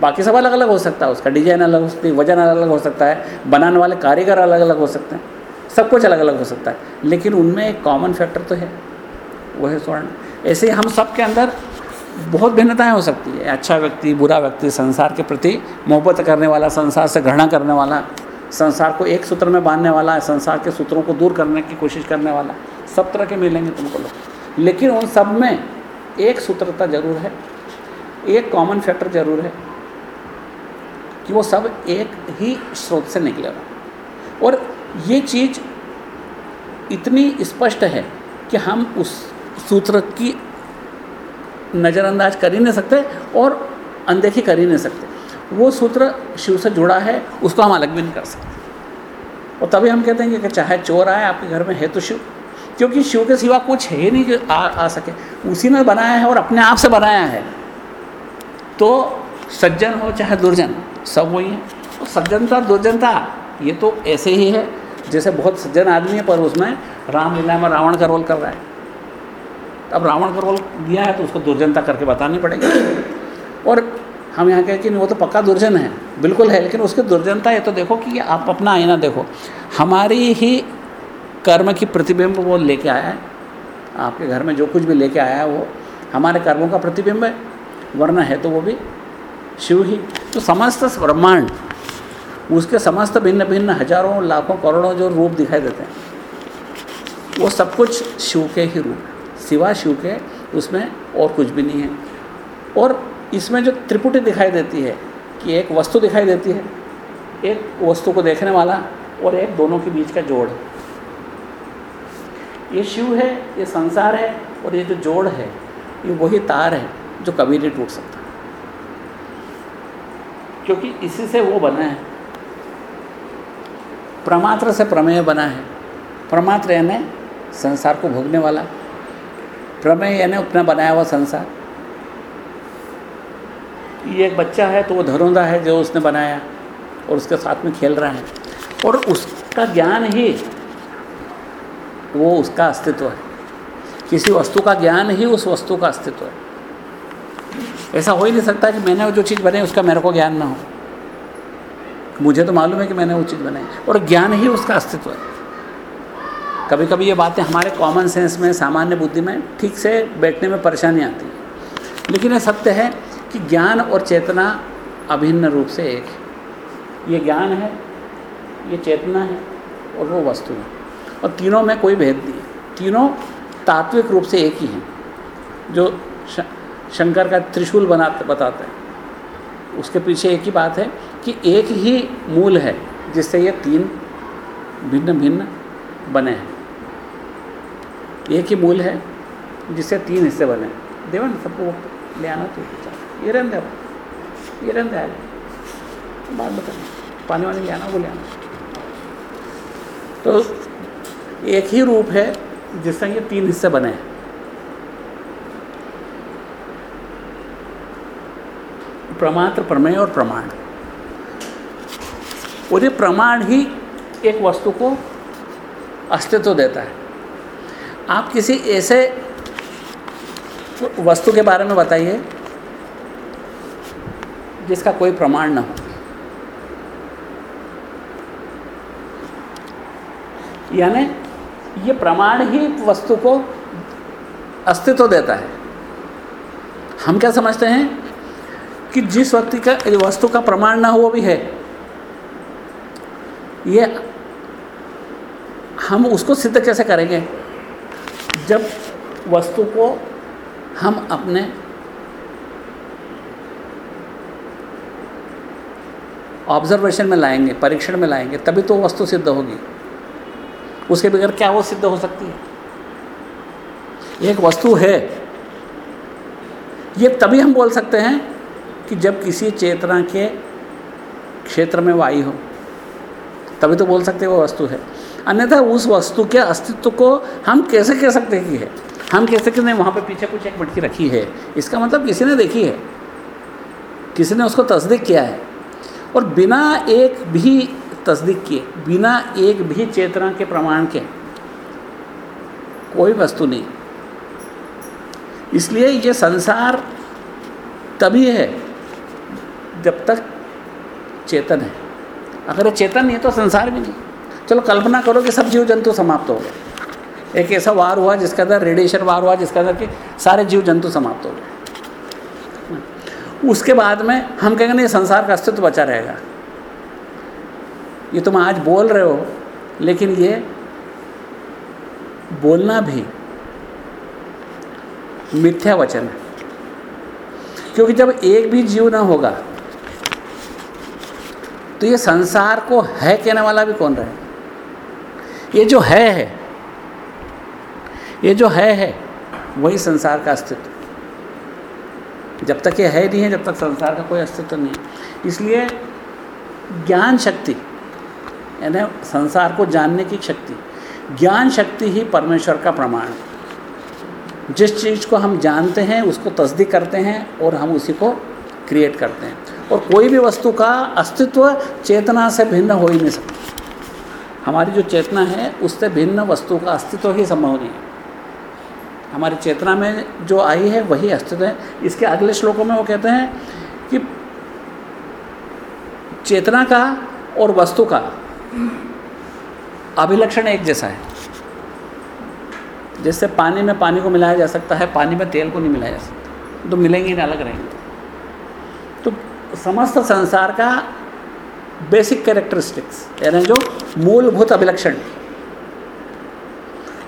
Speaker 1: बाकी सब अलग अलग हो सकता है, उसका डिज़ाइन अलग हो सकती है, वज़न अलग अलग हो सकता है, बनाने वाले कारीगर अलग अलग हो सकते हैं। सब कुछ अलग अलग हो सकता है। लेकिन उनमें एक कॉमन फैक्टर तो है। वो है स्वर्ण। ऐसे हम सब के अंदर बहुत भिन्नताएँ हो सकती है। अच्छा व्यक्ति, बुरा व्यक्ति, संसार के प्रति मोहब्बत करने वाला, संसार से घृणा करने वाला, संसार को एक सूत्र में बांधने वाला, संसार के सूत्रों को दूर करने की कोशिश करने वाला, सब तरह के मिलेंगे तुमको लोग। लेकिन उन सब में एक सूत्रता ज़रूर है। एक कॉमन फैक्टर ज़रूर है कि वो सब एक ही स्रोत से निकलेगा और ये चीज़ इतनी स्पष्ट है कि हम उस सूत्र की नज़रअंदाज कर ही नहीं सकते और अनदेखी कर ही नहीं सकते। वो सूत्र शिव से जुड़ा है उसको हम अलग भी नहीं कर सकते। और तभी हम कहते हैं कि चाहे चोर आए आपके घर में है तो शिव। क्योंकि शिव के सिवा कुछ है ही नहीं आ, आ सके। उसी ने बनाया है और अपने आप से बनाया है। तो सज्जन हो चाहे दुर्जन सब वही है। और सज्जनता दुर्जनता ये तो ऐसे ही है। जैसे बहुत सज्जन आदमी है, पर उसमें रामलीला में रावण का रोल कर रहा है। अब रावण का रोल दिया है तो उसको दुर्जनता करके बतानी पड़ेगी। और हम यहाँ कहें कि वो तो पक्का दुर्जन है, बिल्कुल है, लेकिन उसकी दुर्जनता ये तो देखो कि आप अपना आईना देखो। हमारी ही कर्म की प्रतिबिंब वो लेके आया है। आपके घर में जो कुछ भी लेके आया है, वो हमारे कर्मों का प्रतिबिंब है। वरना है तो वो भी शिव ही। तो समस्त ब्रह्मांड उसके समस्त भिन्न भिन्न हज़ारों, लाखों, करोड़ों जो रूप दिखाई देते हैं, वो सब कुछ शिव के ही रूप सिवा शिव के, उसमें और कुछ भी नहीं है। और इसमें जो त्रिपुटी दिखाई देती है, कि एक वस्तु दिखाई देती है, एक वस्तु को देखने वाला और एक दोनों के बीच का जोड़ ये शिव है, ये संसार है और ये जो जोड़ है, ये वही तार है जो कभी नहीं टूट सकता। क्योंकि इसी से वो बना है। प्रमात्र से प्रमेय बना है। प्रमात्र यानी संसार को भोगने वाला। प्रमेय यानी अपना बनाया हुआ संसार। ये एक बच्चा है तो वो धरोंदा है जो उसने बनाया और उसके साथ में खेल रहा है। और उसका ज्ञान ही वो उसका अस्तित्व है। किसी वस्तु का ज्ञान ही उस वस्तु का अस्तित्व है। ऐसा हो ही नहीं सकता कि मैंने जो चीज़ बनाई उसका मेरे को ज्ञान ना हो। मुझे तो मालूम है कि मैंने वो चीज़ बनाई। और ज्ञान ही उसका अस्तित्व है। कभी कभी ये बातें हमारे कॉमन सेंस में, सामान्य बुद्धि में ठीक से बैठने में परेशानी आती है। लेकिन यह सत्य है कि ज्ञान और चेतना अभिन्न रूप से एक है। ये ज्ञान है, ये चेतना है और वो वस्तु है। और तीनों में कोई भेद नहीं है। तीनों तात्विक रूप से एक ही हैं। जो शंकर का त्रिशूल बना बताते हैं। उसके पीछे एक ही बात है कि एक ही मूल है जिससे ये तीन भिन्न भिन्न बने हैं। एक ही मूल है जिससे तीन हिस्से बने देवन, सबको वक्त ले आना तो ये रहने दे ये रहने दे बात बताना पानी वानी ले आना, वो ले आना। तो एक ही रूप है जिससे ये तीन हिस्से बने हैं। प्रमात्र प्रमेय और प्रमाण। ये प्रमाण ही एक वस्तु को अस्तित्व देता है। आप किसी ऐसे वस्तु के बारे में बताइए, जिसका कोई प्रमाण ना हो। यानी ये प्रमाण ही वस्तु को अस्तित्व देता है। हम क्या समझते हैं कि जिस व्यक्ति का, वस्तु का प्रमाण ना हो, वो भी है। ये हम उसको सिद्ध कैसे करेंगे? जब वस्तु को हम अपने ऑब्जर्वेशन में लाएँगे, परीक्षण में लाएँगे, तभी तो वस्तु सिद्ध होगी। उसके बगैर क्या वो सिद्ध हो सकती है? एक वस्तु है। ये तभी हम बोल सकते हैं कि जब किसी चेतना के क्षेत्र में वायु हो। तभी तो बोल सकते वो वस्तु है। अन्यथा उस वस्तु के अस्तित्व को हम कैसे कह सकते हैं कि है? हम कह सकते नहीं, वहाँ पे पीछे कुछ एक मटकी रखी है। इसका मतलब किसी ने देखी है। किसी ने उसको तस्दीक किया है। और बिना एक भी तस्दीक किए, बिना एक भी चेतना के प्रमाण के कोई वस्तु नहीं। इसलिए ये संसार तभी है जब तक चेतन है। अगर चेतन नहीं है तो संसार भी नहीं। चलो कल्पना करो कि सब जीव जंतु समाप्त हो गए। एक ऐसा वार हुआ जिसके अंदर रेडिएशन वार हुआ, जिसके अंदर कि सारे जीव जंतु समाप्त हो गए। उसके बाद में हम कहेंगे, नहीं, संसार का अस्तित्व बचा रहेगा। ये तुम आज बोल रहे हो, लेकिन ये बोलना भी मिथ्या वचन है। क्योंकि जब एक भी जीव ना होगा तो ये संसार को है कहने वाला भी कौन रहे? ये जो है है, ये जो है है, वही संसार का अस्तित्व। जब तक ये है नहीं है, जब तक संसार का कोई अस्तित्व नहीं है। इसलिए ज्ञान शक्ति, यानी संसार को जानने की शक्ति, ज्ञान शक्ति ही परमेश्वर का प्रमाण है। जिस चीज़ को हम जानते हैं, उसको तस्दीक करते हैं और हम उसी को क्रिएट करते हैं। और कोई भी वस्तु का अस्तित्व चेतना से भिन्न हो ही नहीं सकता। हमारी जो चेतना है, उससे भिन्न वस्तु का अस्तित्व ही संभव नहीं है। हमारी चेतना में जो आई है, वही अस्तित्व है। इसके अगले श्लोकों में वो कहते हैं कि चेतना का और वस्तु का अभिलक्षण एक जैसा है। जैसे पानी में पानी को मिलाया जा सकता है, पानी में तेल को नहीं मिलाया जा सकता। तो मिलेंगे नहीं, अलग रहेंगे। समस्त संसार का बेसिक कैरेक्टरिस्टिक्स यानी जो मूलभूत अभिलक्षण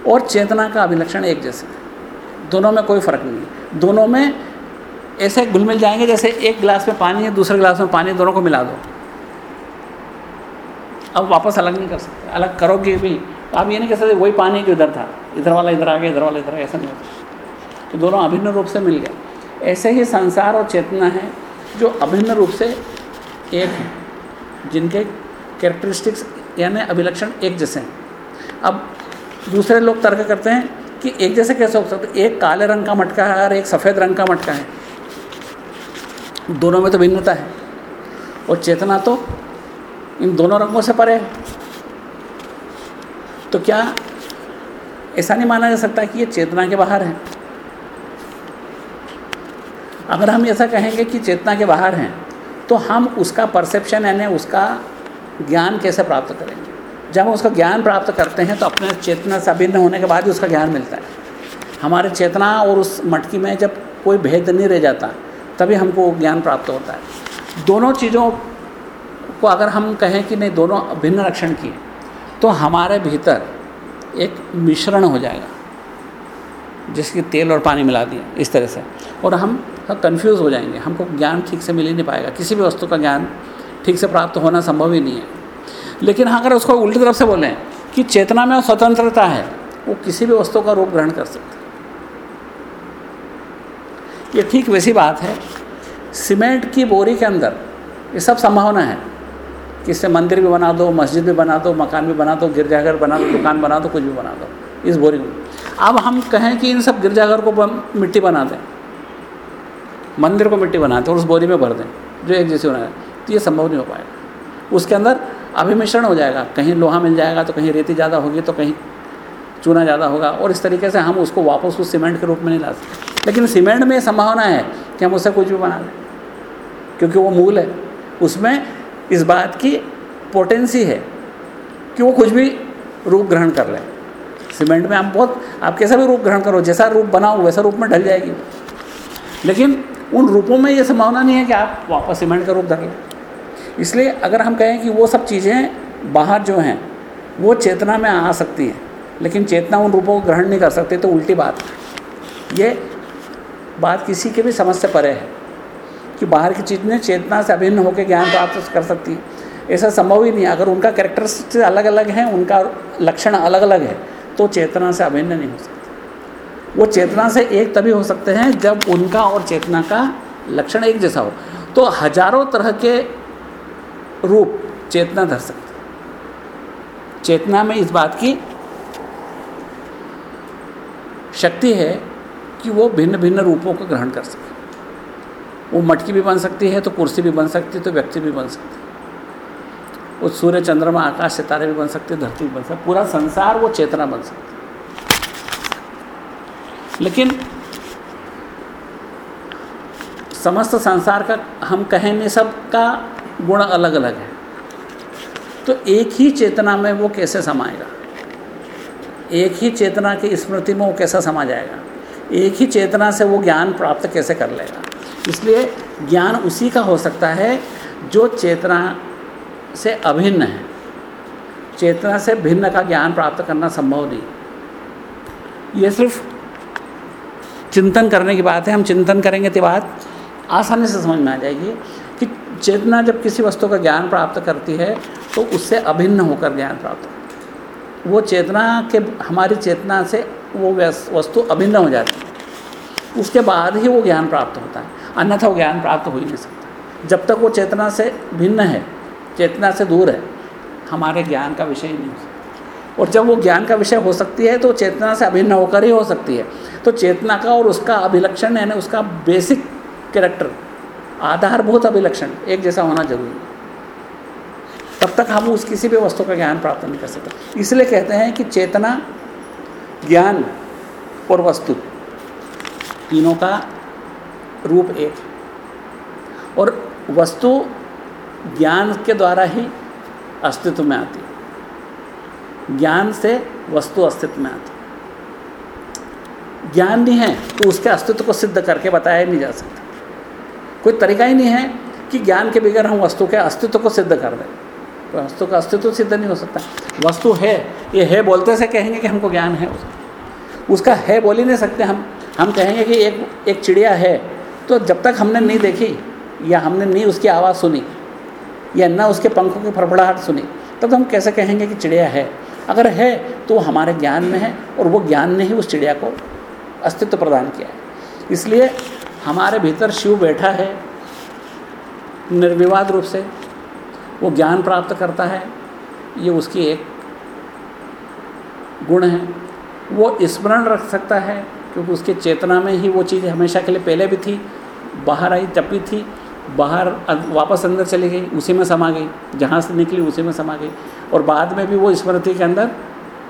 Speaker 1: और चेतना का अभिलक्षण एक जैसे। दोनों में कोई फ़र्क नहीं दोनों में ऐसे घुल मिल जाएँगे जैसे एक गिलास में पानी है, दूसरे गिलास में पानी दोनों को मिला दो। अब वापस अलग नहीं कर सकते, अलग करोगे भी। तो आप ये नहीं कह सकते, वही पानी जो इधर था, इधर वाला, इधर आ गया, इधर वाला, इधर ऐसा नहीं होता। तो दोनों अभिन्न रूप से मिल गए ऐसे ही संसार और चेतना है। जो अभिन्न रूप से एक है, जिनके कैरेक्टरिस्टिक्स यानी अभिलक्षण एक जैसे हैं। अब दूसरे लोग तर्क करते हैं कि एक जैसे कैसे हो सकते एक काले रंग का मटका है और एक सफ़ेद रंग का मटका है। दोनों में तो भिन्नता है। और चेतना तो इन दोनों रंगों से परे है। तो क्या ऐसा नहीं माना जा सकता कि ये चेतना के बाहर है? अगर हम ऐसा कहेंगे कि चेतना के बाहर हैं तो हम उसका परसेप्शन यानी उसका ज्ञान कैसे प्राप्त करेंगे? जब हम उसका ज्ञान प्राप्त करते हैं तो अपने चेतना से अभिन्न होने के बाद ही उसका ज्ञान मिलता है। हमारे चेतना और उस मटकी में जब कोई भेद नहीं रह जाता, तभी हमको ज्ञान प्राप्त होता है। दोनों चीज़ों को अगर हम कहें कि नहीं, दोनों भिन्न लक्षण की तो हमारे भीतर एक मिश्रण हो जाएगा, जिसकी तेल और पानी मिला दिया, इस तरह से। और हम कंफ्यूज हो जाएँगे। हमको ज्ञान ठीक से मिल ही नहीं पाएगा। किसी भी वस्तु का ज्ञान ठीक से प्राप्त होना संभव ही नहीं है। लेकिन हाँ अगर उसको उल्टी तरफ़ से बोलें कि चेतना में स्वतंत्रता है, वो किसी भी वस्तु का रूप ग्रहण कर सकते ये ठीक वैसी बात है। सीमेंट की बोरी के अंदर ये सब संभावना है। कि इससे मंदिर भी बना दो, मस्जिद भी बना दो, मकान भी बना दो, गिरजाघर बना दो, दुकान बना दो, कुछ भी बना दो। इस बोरी में। अब हम कहें कि इन सब गिरजाघर को मिट्टी बना दें। मंदिर को मिट्टी बनाते और उस बोरी में भर दें, जो एक जैसे है तो ये संभव नहीं हो पाएगा। उसके अंदर अभिमिश्रण हो जाएगा, कहीं लोहा मिल जाएगा तो कहीं रेती ज़्यादा होगी तो कहीं चूना ज़्यादा होगा, और इस तरीके से हम उसको वापस उस सीमेंट के रूप में नहीं ला सकते। लेकिन सीमेंट में संभावना है कि हम उससे कुछ भी बना दें क्योंकि वो मूल है। उसमें इस बात की पोटेंसी है कि वो कुछ भी रूप ग्रहण कर ले। सीमेंट में हम बहुत, आप कैसा भी रूप ग्रहण करो, जैसा रूप बनाओ वैसा रूप में ढल जाएगी। लेकिन उन रूपों में ये संभावना नहीं है कि आप वापस सीमेंट का रूप धर लें इसलिए अगर हम कहें कि वो सब चीज़ें बाहर जो हैं, वो चेतना में आ सकती हैं, लेकिन चेतना उन रूपों को ग्रहण नहीं कर सकती तो उल्टी बात ये बात किसी के भी समझ से परे है कि बाहर की चीज़ चीज़ें चेतना से अभिन्न होकर ज्ञान प्राप्त कर सकती है। ऐसा संभव ही नहीं अगर उनका कैरेक्टरिस्टिक अलग अलग है, उनका लक्षण अलग अलग है तो चेतना से अभिन्न नहीं हो सकता। वो चेतना से एक तभी हो सकते हैं जब उनका और चेतना का लक्षण एक जैसा हो। तो हज़ारों तरह के रूप चेतना धर सकती चेतना में इस बात की शक्ति है कि वो भिन्न भिन्न रूपों को ग्रहण कर सके। वो मटकी भी बन सकती है तो कुर्सी भी बन सकती है तो व्यक्ति भी बन सकती है। वो सूर्य, चंद्रमा, आकाश, सितारे भी बन सकते धरती भी बन सकती पूरा संसार वो चेतना बन सकती लेकिन समस्त संसार का हम कहें नहीं सब का गुण अलग अलग है। तो एक ही चेतना में वो कैसे समाएगा? एक ही चेतना की स्मृति में वो कैसा समा जाएगा? एक ही चेतना से वो ज्ञान प्राप्त कैसे कर लेगा? इसलिए ज्ञान उसी का हो सकता है जो चेतना से अभिन्न है। चेतना से भिन्न का ज्ञान प्राप्त करना संभव नहीं। ये सिर्फ़ चिंतन करने की बात है, हम चिंतन करेंगे तो बात आसानी से समझ में आ जाएगी कि चेतना जब किसी वस्तु का ज्ञान प्राप्त करती है तो उससे अभिन्न होकर ज्ञान प्राप्त वो चेतना के, हमारी चेतना से वो वस्तु अभिन्न हो जाती है। उसके बाद ही वो ज्ञान प्राप्त होता है। अन्यथा वो ज्ञान प्राप्त हो ही नहीं सकता। जब तक वो चेतना से भिन्न है, चेतना से दूर है, हमारे ज्ञान का विषय नहीं हो सकता। और जब वो ज्ञान का विषय हो सकती है तो चेतना से अभिन्न होकर ही हो सकती है। तो चेतना का और उसका अभिलक्षण, यानी उसका बेसिक कैरेक्टर आधारभूत अभिलक्षण, एक जैसा होना ज़रूरी। है तब तक हम उस किसी भी वस्तु का ज्ञान प्राप्त नहीं कर सकते। इसलिए कहते हैं कि चेतना, ज्ञान और वस्तु तीनों का रूप एक और वस्तु ज्ञान के द्वारा ही अस्तित्व में आती ज्ञान से वस्तु अस्तित्व में आती ज्ञान नहीं है तो उसके अस्तित्व को सिद्ध करके बताया नहीं जा सकता। कोई तरीका ही नहीं है कि ज्ञान के बगैर हम वस्तु के अस्तित्व को सिद्ध कर दें। तो वस्तु का अस्तित्व सिद्ध नहीं हो सकता। वस्तु है, ये है बोलते से कहेंगे कि हमको ज्ञान है उसका है बोल ही नहीं सकते हम। हम कहेंगे कि एक एक चिड़िया है तो जब तक हमने नहीं देखी या हमने नहीं उसकी आवाज़ सुनी या ना उसके पंखों की फड़फड़ाहट सुनी, तब तो हम कैसे कहेंगे कि चिड़िया है? अगर है तो वो हमारे ज्ञान में है और वो ज्ञान ने ही उस चिड़िया को अस्तित्व प्रदान किया है। इसलिए हमारे भीतर शिव बैठा है, निर्विवाद रूप से, वो ज्ञान प्राप्त करता है, ये उसकी एक गुण है। वो स्मरण रख सकता है, क्योंकि उसके चेतना में ही वो चीज़ हमेशा के लिए पहले भी थी, बाहर आई भी थी बाहर वापस अंदर चली गई, उसी में समा गई। जहाँ से निकली, उसी में समा गई। और बाद में भी वो स्मृति के अंदर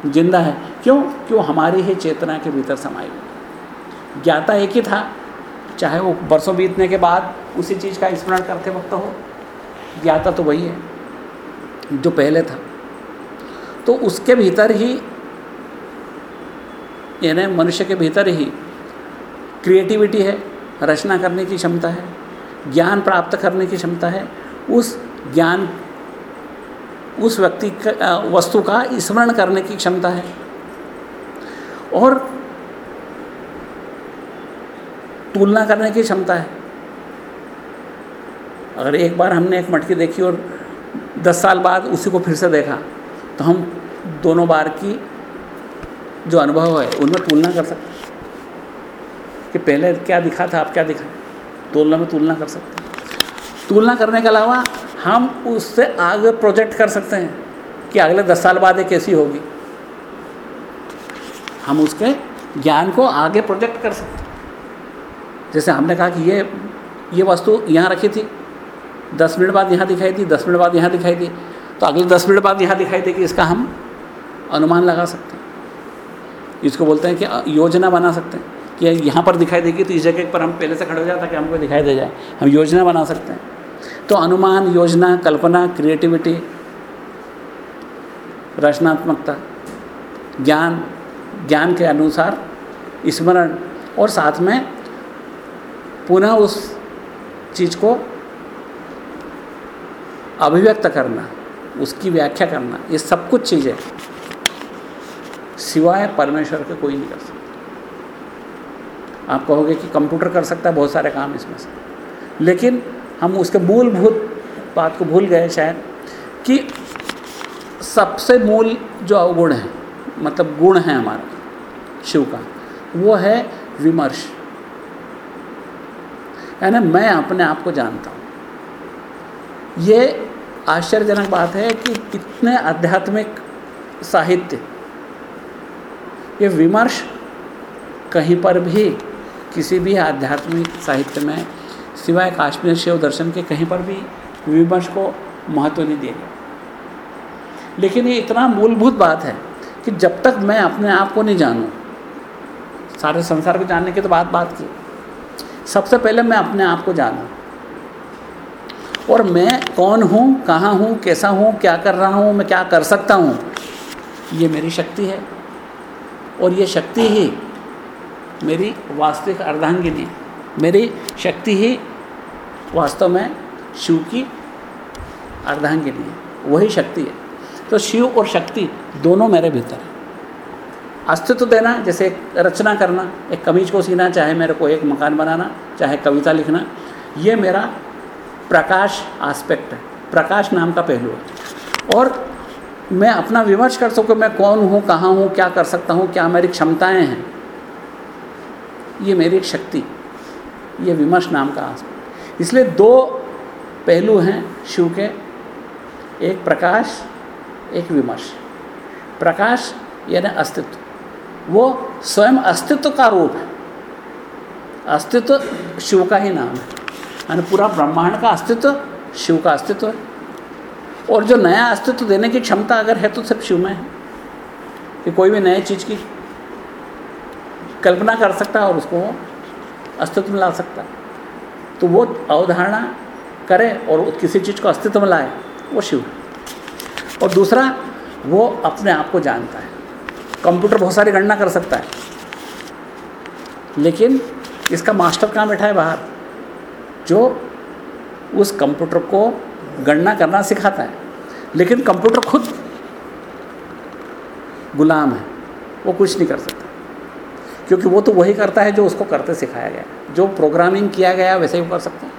Speaker 1: ज़िंदा है। क्यों? क्यों? हमारी ही चेतना के भीतर समाई गई। ज्ञाता एक ही था। चाहे वो बरसों बीतने के बाद उसी चीज़ का स्मरण करते वक्त हो। ज्ञाता तो वही है, जो पहले था। तो उसके भीतर ही, यानी मनुष्य के भीतर ही क्रिएटिविटी है, रचना करने की क्षमता है। ज्ञान प्राप्त करने की क्षमता है, उस ज्ञान, उस व्यक्ति का वस्तु का स्मरण करने की क्षमता है। और तुलना करने की क्षमता है। अगर एक बार हमने एक मटकी देखी और दस साल बाद उसी को फिर से देखा तो हम दोनों बार की जो अनुभव है, उनमें तुलना कर सकते कि पहले क्या दिखा था अब क्या दिखा तुलना में तुलना कर सकते हैं। तुलना करने के अलावा हम उससे आगे प्रोजेक्ट कर सकते हैं कि अगले दस साल बाद ये कैसी होगी। हम उसके ज्ञान को आगे प्रोजेक्ट कर सकते हैं। जैसे हमने कहा कि ये ये वस्तु यहाँ रखी थी, दस मिनट बाद यहाँ दिखाई दी, दस मिनट बाद यहाँ दिखाई दी तो अगले दस मिनट बाद यहाँ दिखाई देगी इसका हम अनुमान लगा सकते हैं। इसको बोलते हैं कि योजना बना सकते हैं। कि यहाँ पर दिखाई देगी तो इस जगह पर हम पहले से खड़े हो जाए ताकि हमको दिखाई दे जाए। हम योजना बना सकते हैं। तो अनुमान, योजना, कल्पना क्रिएटिविटी रचनात्मकता, ज्ञान ज्ञान के अनुसार स्मरण और साथ में पुनः उस चीज़ को अभिव्यक्त करना, उसकी व्याख्या करना, ये सब कुछ चीज़ें सिवाय परमेश्वर के कोई नहीं कर सकता। आप कहोगे कि कंप्यूटर कर सकता है, बहुत सारे काम इसमें से। लेकिन हम उसके मूलभूत बात को भूल गए शायद, कि सबसे मूल जो अवगुण है मतलब गुण है हमारा, शिव का, वो है विमर्श। यानी मैं अपने आप को जानता हूँ। ये आश्चर्यजनक बात है कि कितने आध्यात्मिक साहित्य, ये विमर्श कहीं पर भी किसी भी आध्यात्मिक साहित्य में, सिवाय काश्मीर शिव दर्शन के कहीं पर भी विमर्श को महत्व नहीं दिया गया। लेकिन ये इतना मूलभूत बात है कि जब तक मैं अपने आप को नहीं जानूं, सारे संसार को जानने की तो बात बात की, सबसे पहले मैं अपने आप को जानूं। और मैं कौन हूँ, कहाँ हूँ, कैसा हूँ, क्या कर रहा हूँ, मैं क्या कर सकता हूँ, ये मेरी शक्ति है। और ये शक्ति ही मेरी वास्तविक अर्धांगिनी मेरी शक्ति ही वास्तव में शिव की अर्धांगिनी है। वही शक्ति है। तो शिव और शक्ति दोनों मेरे भीतर है। अस्तित्व देना, जैसे एक रचना करना, एक कमीज को सीना, चाहे मेरे को एक मकान बनाना, चाहे कविता लिखना, ये मेरा प्रकाश आस्पेक्ट है। प्रकाश नाम का पहलू है। और मैं अपना विमर्श कर सकूँ मैं कौन हूँ, कहाँ हूँ, क्या कर सकता हूँ, क्या मेरी क्षमताएँ हैं। ये मेरी शक्ति, ये विमर्श नाम का आस्पेक्ट इसलिए दो पहलू हैं शिव के, एक प्रकाश, एक विमर्श। प्रकाश यानी अस्तित्व। वो स्वयं अस्तित्व का रूप है। अस्तित्व शिव का ही नाम है। यानी पूरा ब्रह्मांड का अस्तित्व शिव का अस्तित्व है। और जो नया अस्तित्व देने की क्षमता अगर है तो सिर्फ़ शिव में है। कि कोई भी नए चीज़ की कल्पना कर सकता है और उसको अस्तित्व में ला सकता है। तो वो अवधारणा करे और किसी चीज़ को अस्तित्व में लाए, वो शिव है। और दूसरा, वो अपने आप को जानता है। कंप्यूटर बहुत सारी गणना कर सकता है। लेकिन इसका मास्टर कहाँ बैठा है बाहर? जो उस कंप्यूटर को गणना करना सिखाता है। लेकिन कंप्यूटर खुद गुलाम है, वो कुछ नहीं कर सकता। क्योंकि वो तो वही करता है जो उसको करते सिखाया गया जो प्रोग्रामिंग किया गया, वैसे ही कर सकते हैं।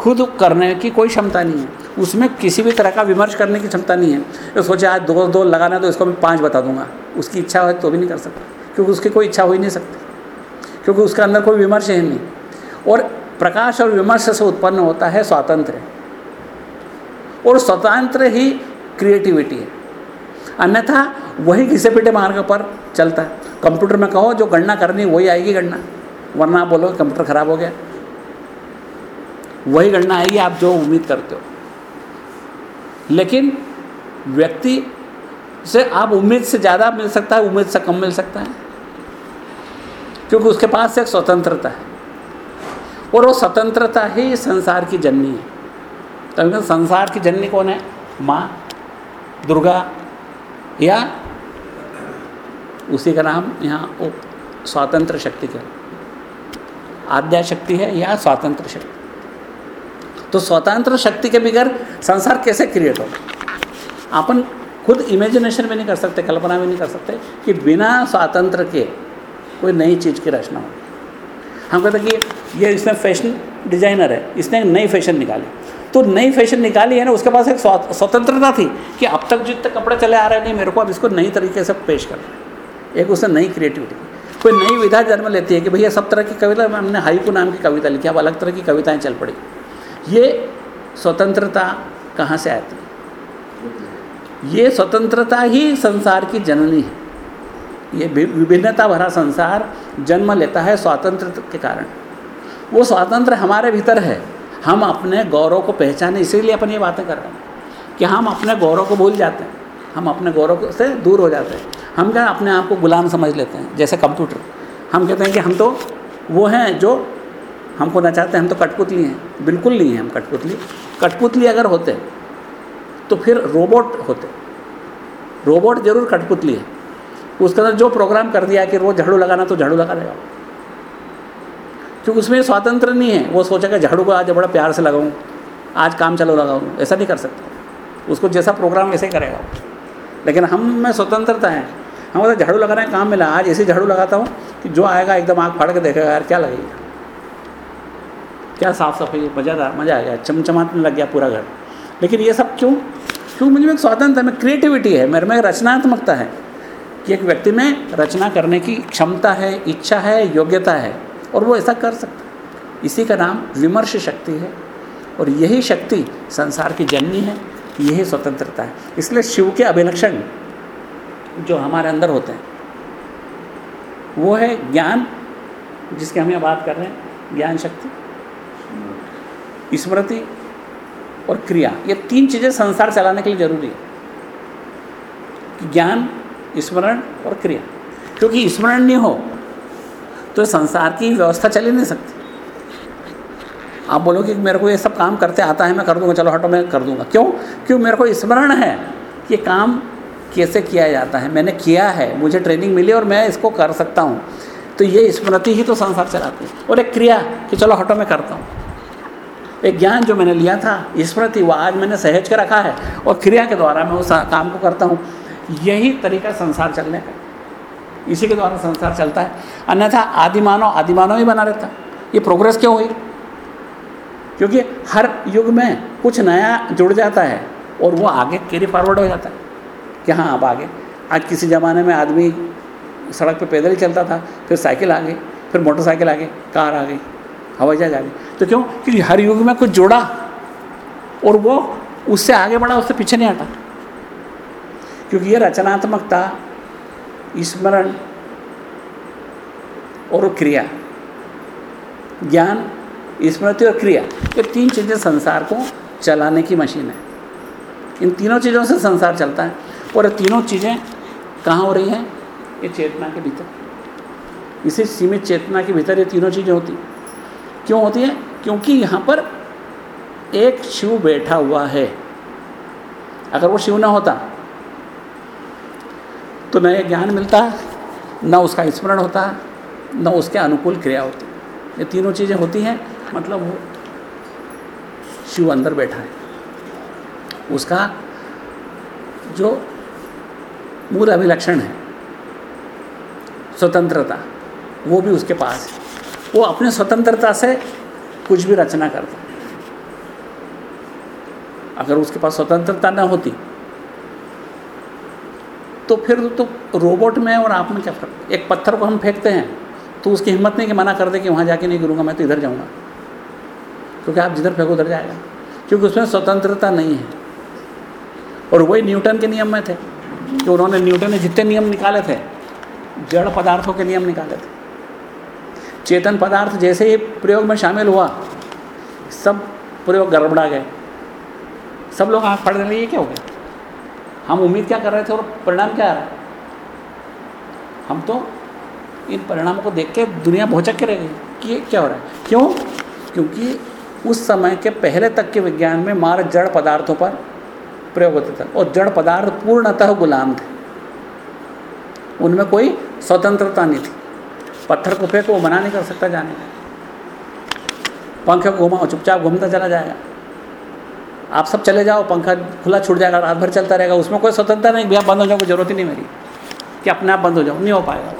Speaker 1: खुद करने की कोई क्षमता नहीं है। उसमें किसी भी तरह का विमर्श करने की क्षमता नहीं है। तो सोचे, आज दो दो लगाना है तो इसको मैं पाँच बता दूँगा। उसकी इच्छा हो तो भी नहीं कर सकता। क्योंकि उसकी कोई इच्छा हो ही नहीं सकती। क्योंकि उसके अंदर कोई विमर्श है नहीं। और प्रकाश और विमर्श से उत्पन्न होता है स्वातंत्र। और स्वतंत्र ही क्रिएटिविटी है। अन्यथा वही घिसे पिटे मार्ग पर चलता है। कंप्यूटर में कहो, जो गणना करनी, वही आएगी गणना। वरना आप बोलोगे, कंप्यूटर खराब हो गया। वही गणना आएगी, आप जो उम्मीद करते हो। लेकिन व्यक्ति से आप उम्मीद से ज़्यादा मिल सकता है, उम्मीद से कम मिल सकता है। क्योंकि उसके पास एक स्वतंत्रता है। और वो स्वतंत्रता ही संसार की जननी है। तो संसार की जननी कौन है? माँ, दुर्गा या उसी का नाम यहाँ स्वातंत्र शक्ति का। आद्या शक्ति है या स्वातंत्र शक्ति। तो स्वतंत्र शक्ति के बगैर संसार कैसे क्रिएट होगा? अपन खुद इमेजिनेशन भी नहीं कर सकते, कल्पना भी नहीं कर सकते कि बिना स्वातंत्र के कोई नई चीज़ की रचना होगी। हम कहते कि ये इसमें फ़ैशन डिज़ाइनर है, इसने नई फ़ैशन निकाली। तो नई फ़ैशन निकाली है ना, उसके पास एक स्वतंत्रता थी कि अब तक जितने कपड़े चले आ रहे नहीं, मेरे को अब इसको नई तरीके से पेश करना एक उसने नई क्रिएटिविटी कोई नई विधा जन्म लेती है कि भैया, सब तरह की कविता, हमने हाईकू नाम की कविता लिखी, अब अलग तरह की कविताएँ चल पड़ी। ये स्वतंत्रता कहाँ से आती है? ये स्वतंत्रता ही संसार की जननी है। ये विभिन्नता भरा संसार जन्म लेता है स्वातंत्र के कारण। वो स्वातंत्र हमारे भीतर है। हम अपने गौरव को पहचाने, इसीलिए अपन ये बातें कर रहे हैं कि हम अपने गौरव को भूल जाते हैं। हम अपने गौरव से दूर हो जाते हैं। हम क्या अपने आप को गुलाम समझ लेते हैं? जैसे कंप्यूटर। हम कहते हैं कि हम तो वो हैं जो हमको ना चाहते, हम तो कठपुतली हैं। बिल्कुल नहीं हैं हम कठपुतली। कठपुतली अगर होते तो फिर रोबोट होते। रोबोट ज़रूर कठपुतली है। उसके अंदर जो प्रोग्राम कर दिया कि रोज़ झाड़ू लगाना तो झाड़ू लगा देगा। क्योंकि उसमें स्वतंत्र नहीं है। वो सोचेगा झाड़ू को आज बड़ा प्यार से लगाऊँ, आज काम चलो लगाऊँ। ऐसा नहीं कर सकता। उसको जैसा प्रोग्राम वैसे ही करेगा लेकिन हम में स्वतंत्रता है। हम बोलते झाड़ू लगाना है काम मिला। आज ऐसे झाड़ू लगाता हूँ कि जो आएगा एकदम आँख फाड़ के देखेगा, यार क्या लगेगा? क्या साफ़ सफ़ाई मज़ेदार मज़ा आ गया। चमचमाने लग गया पूरा घर। लेकिन ये सब क्यों? क्यों? मुझे एक स्वातंत्र में क्रिएटिविटी है। मेरे में रचनात्मकता है कि एक व्यक्ति में रचना करने की क्षमता है, इच्छा है, योग्यता है। और वो ऐसा कर सकता है। इसी का नाम विमर्श शक्ति है। और यही शक्ति संसार की जननी है, यही स्वतंत्रता है। इसलिए शिव के अभिलक्षण जो हमारे अंदर होते हैं, वो है ज्ञान, जिसकी हम यहाँ बात कर रहे हैं, ज्ञान शक्ति, स्मृति और क्रिया। ये तीन चीज़ें संसार चलाने के लिए ज़रूरी है। ज्ञान, स्मरण और क्रिया। क्योंकि स्मरण नहीं हो तो संसार की व्यवस्था चल नहीं सकती। आप बोलो कि मेरे को ये सब काम करते आता है, मैं कर दूँगा, चलो हटो, मैं कर दूँगा। क्यों? क्यों? मेरे को स्मरण है कि काम कैसे किया जाता है। मैंने किया है, मुझे ट्रेनिंग मिली और मैं इसको कर सकता हूँ। तो ये स्मृति ही तो संसार चलाती है। और एक क्रिया कि चलो हटो, मैं करता हूँ। एक ज्ञान जो मैंने लिया था, स्मृति, वो आज मैंने सहेज के रखा है और क्रिया के द्वारा मैं उस काम को करता हूँ। यही तरीका संसार चलने का इसी के द्वारा संसार चलता है। अन्यथा आदिमानव आदिमानव ही बना रहता। ये प्रोग्रेस क्यों हुई? क्योंकि हर युग में कुछ नया जुड़ जाता है और वो आगे कैरी फॉरवर्ड हो जाता है। कि हाँ अब आगे। आज किसी ज़माने में आदमी सड़क पे पैदल ही चलता था, फिर साइकिल आ गई फिर मोटरसाइकिल आ गई कार आ गई हवाई जहाज़ आ गई तो क्यों? क्योंकि हर युग में कुछ जुड़ा और वो उससे आगे बढ़ा, उससे पीछे नहीं हटा। क्योंकि ये रचनात्मकता स्मरण और क्रिया। ज्ञान, स्मृति और क्रिया, ये तीन चीज़ें संसार को चलाने की मशीन है। इन तीनों चीज़ों से संसार चलता है और ये तीनों चीज़ें कहाँ हो रही हैं? ये चेतना के भीतर। इसी सीमित चेतना के भीतर ये तीनों चीज़ें होती क्यों होती हैं? क्योंकि यहाँ पर एक शिव बैठा हुआ है। अगर वो शिव ना होता तो न ये ज्ञान मिलता, न उसका स्मरण होता, न उसके अनुकूल क्रिया होती। ये तीनों चीज़ें होती हैं मतलब वो शिव अंदर बैठा है। उसका जो मूल अभिलक्षण है, स्वतंत्रता, वो भी उसके पास है। वो अपने स्वतंत्रता से कुछ भी रचना करता। अगर उसके पास स्वतंत्रता न होती तो फिर तो रोबोट में और आप में क्या फ़र्क? एक पत्थर को हम फेंकते हैं तो उसकी हिम्मत नहीं कि मना कर दे कि वहाँ जाके नहीं गिरूँगा, मैं तो इधर जाऊँगा। क्योंकि आप जिधर फेंको उधर जाएगा। क्योंकि उसमें स्वतंत्रता नहीं है। और वही न्यूटन के नियम में थे, कि उन्होंने न्यूटन ने जितने नियम निकाले थे, जड़ पदार्थों के नियम निकाले थे। चेतन पदार्थ जैसे ही प्रयोग में शामिल हुआ, सब प्रयोग गड़बड़ा गए। सब लोग आँख फाड़ ये क्या हो गया? हम उम्मीद क्या कर रहे थे और परिणाम क्या आ रहा? है हम तो इन परिणामों को देख के दुनिया भोचक के रह गई कि ये क्या हो रहा है? क्यों? क्योंकि उस समय के पहले तक के विज्ञान में मार जड़ पदार्थों पर प्रयोग होता था और जड़ पदार्थ पूर्णतः गुलाम थे। उनमें कोई स्वतंत्रता नहीं थी। पत्थर को फेंको मना नहीं कर सकता जाने का पंखे को घुमाओ, चुपचाप घूमता चला जाएगा। आप सब चले जाओ, पंखा खुला छूट जाएगा, रात भर चलता रहेगा, उसमें कोई स्वतंत्रता नहीं भैया बंद हो जाओ कोई ज़रूरत ही नहीं मेरी कि अपने आप बंद हो जाओ नहीं हो पाएगा,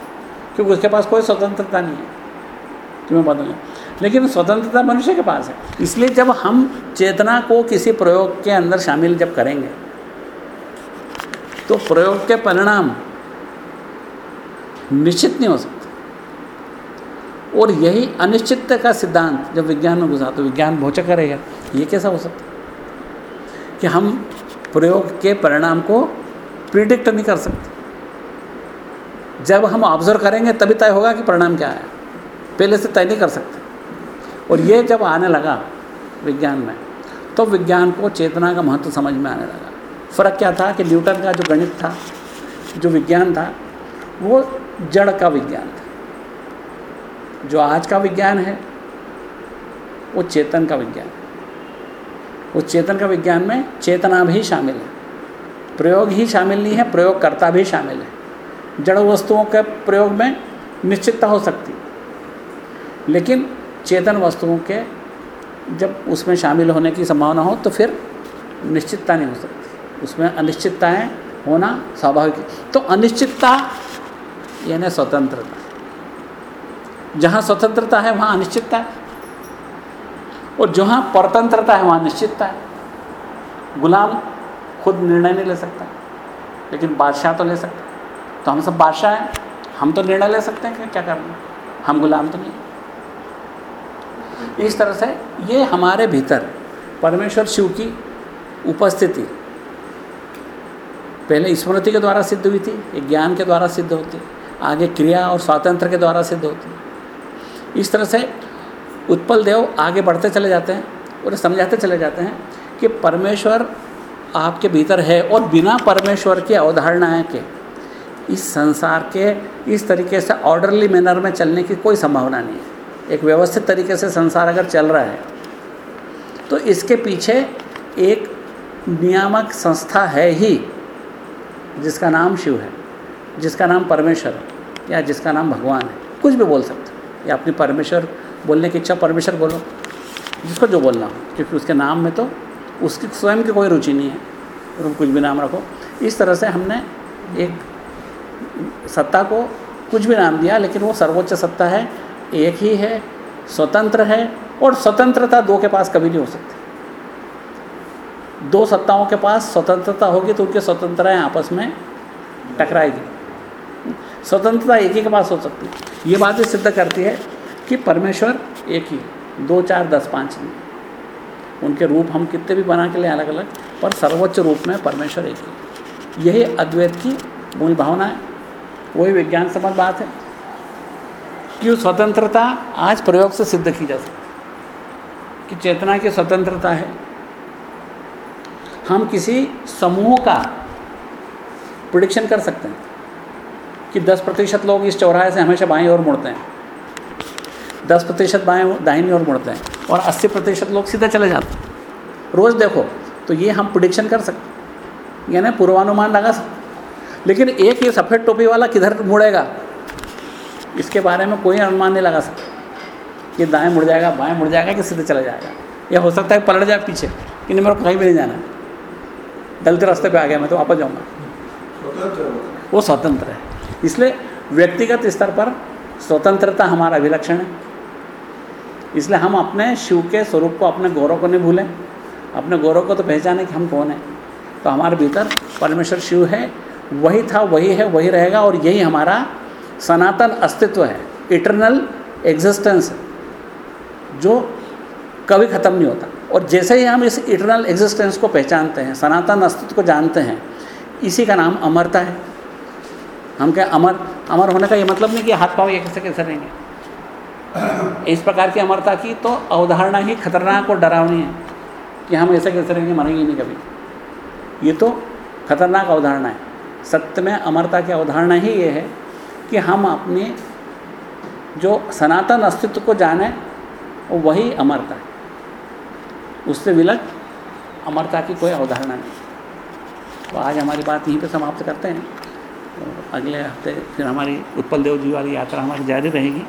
Speaker 1: क्योंकि उसके पास कोई स्वतंत्रता नहीं है कि मैं बंद हो जाऊँ। लेकिन स्वतंत्रता मनुष्य के पास है। इसलिए जब हम चेतना को किसी प्रयोग के अंदर शामिल जब करेंगे तो प्रयोग के परिणाम निश्चित नहीं हो सकते। और यही अनिश्चितता का सिद्धांत, जब विज्ञान में घुसा तो विज्ञान भोचक करेगा, ये कैसा हो सकता कि हम प्रयोग के परिणाम को प्रिडिक्ट नहीं कर सकते। जब हम ऑब्ज़र्व करेंगे, तभी तय होगा कि परिणाम क्या है। पहले से तय नहीं कर सकते। और ये जब आने लगा विज्ञान में तो विज्ञान को चेतना का महत्व समझ में आने लगा। फ़र्क क्या था कि न्यूटन का जो गणित था, जो विज्ञान था, वो जड़ का विज्ञान था। जो आज का विज्ञान है, वो चेतन का विज्ञान उस चेतन का विज्ञान में चेतना भी शामिल है। प्रयोग ही शामिल नहीं है, प्रयोगकर्ता भी शामिल है। जड़ वस्तुओं के प्रयोग में निश्चितता हो सकती लेकिन चेतन वस्तुओं के जब उसमें शामिल होने की संभावना हो तो फिर निश्चितता नहीं हो सकती। उसमें अनिश्चितताएँ होना स्वाभाविक है। तो अनिश्चितता यानी स्वतंत्रता। जहाँ स्वतंत्रता है, वहाँ अनिश्चितता और जहाँ परतंत्रता है वहाँ निश्चितता है। गुलाम खुद निर्णय नहीं ले सकता, लेकिन बादशाह तो ले सकता तो हम सब बादशाह हैं, हम तो निर्णय ले सकते हैं कि क्या करना हम गुलाम तो नहीं इस तरह से ये हमारे भीतर परमेश्वर शिव की उपस्थिति, पहले स्मृति के द्वारा सिद्ध हुई थी, एक ज्ञान के द्वारा सिद्ध होती, आगे क्रिया और स्वातंत्र के द्वारा सिद्ध होती। इस तरह से उत्पल देव आगे बढ़ते चले जाते हैं और समझाते चले जाते हैं कि परमेश्वर आपके भीतर है और बिना परमेश्वर की अवधारणाएँ के इस संसार के इस तरीके से ऑर्डरली मैनर में चलने की कोई संभावना नहीं है। एक व्यवस्थित तरीके से संसार अगर चल रहा है तो इसके पीछे एक नियामक संस्था है ही, जिसका नाम शिव है, जिसका नाम परमेश्वर है या जिसका नाम भगवान है। कुछ भी बोल सकते या अपनी परमेश्वर बोलने की इच्छा, परमेश्वर बोलो। जिसको जो बोलना हो क्योंकि उसके नाम में तो उसकी स्वयं की कोई रुचि नहीं है। तुम कुछ भी नाम रखो। इस तरह से हमने एक सत्ता को कुछ भी नाम दिया, लेकिन वो सर्वोच्च सत्ता है। एक ही है, स्वतंत्र है, और स्वतंत्रता दो के पास कभी नहीं हो सकती। दो सत्ताओं के पास स्वतंत्रता होगी तो उनकी स्वतंत्रताएँ आपस में टकराएगी। स्वतंत्रता एक ही के पास हो सकती है। ये बात भी सिद्ध करती है कि परमेश्वर एक ही, दो, चार, दस, पाँच नहीं। उनके रूप हम कितने भी बना के लिए अलग अलग पर सर्वोच्च रूप में परमेश्वर एक ही। यही अद्वैत की मूल भावना है। वही विज्ञान समझ बात है कि स्वतंत्रता आज प्रयोग से सिद्ध की जा सकती कि चेतना की स्वतंत्रता है। हम किसी समूह का प्रोडिक्शन कर सकते हैं कि 10 प्रतिशत लोग इस चौराहे से हमेशा बाएँ ओर मुड़ते हैं। 10 प्रतिशत बाएँ दाहिनी ओर मुड़ते हैं और 80 प्रतिशत लोग सीधे चले जाते हैं। रोज़ देखो तो ये हम प्रोडिक्शन कर सकते यानी पूर्वानुमान लगा सकते लेकिन एक ये सफ़ेद टोपी वाला किधर मुड़ेगा? इसके बारे में कोई अनुमान नहीं लगा सकता। कि दाएँ मुड़ जाएगा, बाएँ मुड़ जाएगा कि सीधे चला जाएगा? या हो सकता है पलट जाए पीछे, कि नहीं मेरे को कहीं भी नहीं जाना गलते रास्ते पे आ गया मैं तो वापस जाऊँगा। वो स्वतंत्र है। इसलिए व्यक्तिगत स्तर पर स्वतंत्रता हमारा अभिलक्षण है। इसलिए हम अपने शिव के स्वरूप को अपने गौरव को नहीं भूलें। अपने गौरव को तो पहचाने कि हम कौन हैं। तो हमारे भीतर परमेश्वर शिव है, वही था, वही है, वही रहेगा और यही हमारा सनातन अस्तित्व है इटरनल एग्जिस्टेंस जो कभी ख़त्म नहीं होता। और जैसे ही हम इस इटरनल एग्जिस्टेंस को पहचानते हैं, सनातन अस्तित्व को जानते हैं, इसी का नाम अमरता है। हम क्या अमर अमर होने का ये मतलब नहीं कि हाथ पाँव ये कैसे कैसे रहेंगे? इस प्रकार की अमरता की तो अवधारणा ही खतरनाक और डरावनी है कि हम ऐसे कैसे रहेंगे, मरेंगे नहीं कभी। ये तो खतरनाक अवधारणा है। सत्य में अमरता की अवधारणा ही ये है कि हम अपने जो सनातन अस्तित्व को जाने वही अमरता है। उससे विलग अमरता की कोई अवधारणा नहीं। तो आज हमारी बात यहीं पे समाप्त करते हैं। तो अगले हफ़्ते फिर हमारी उत्पल देव जी वाली यात्रा हमारी जारी रहेगी।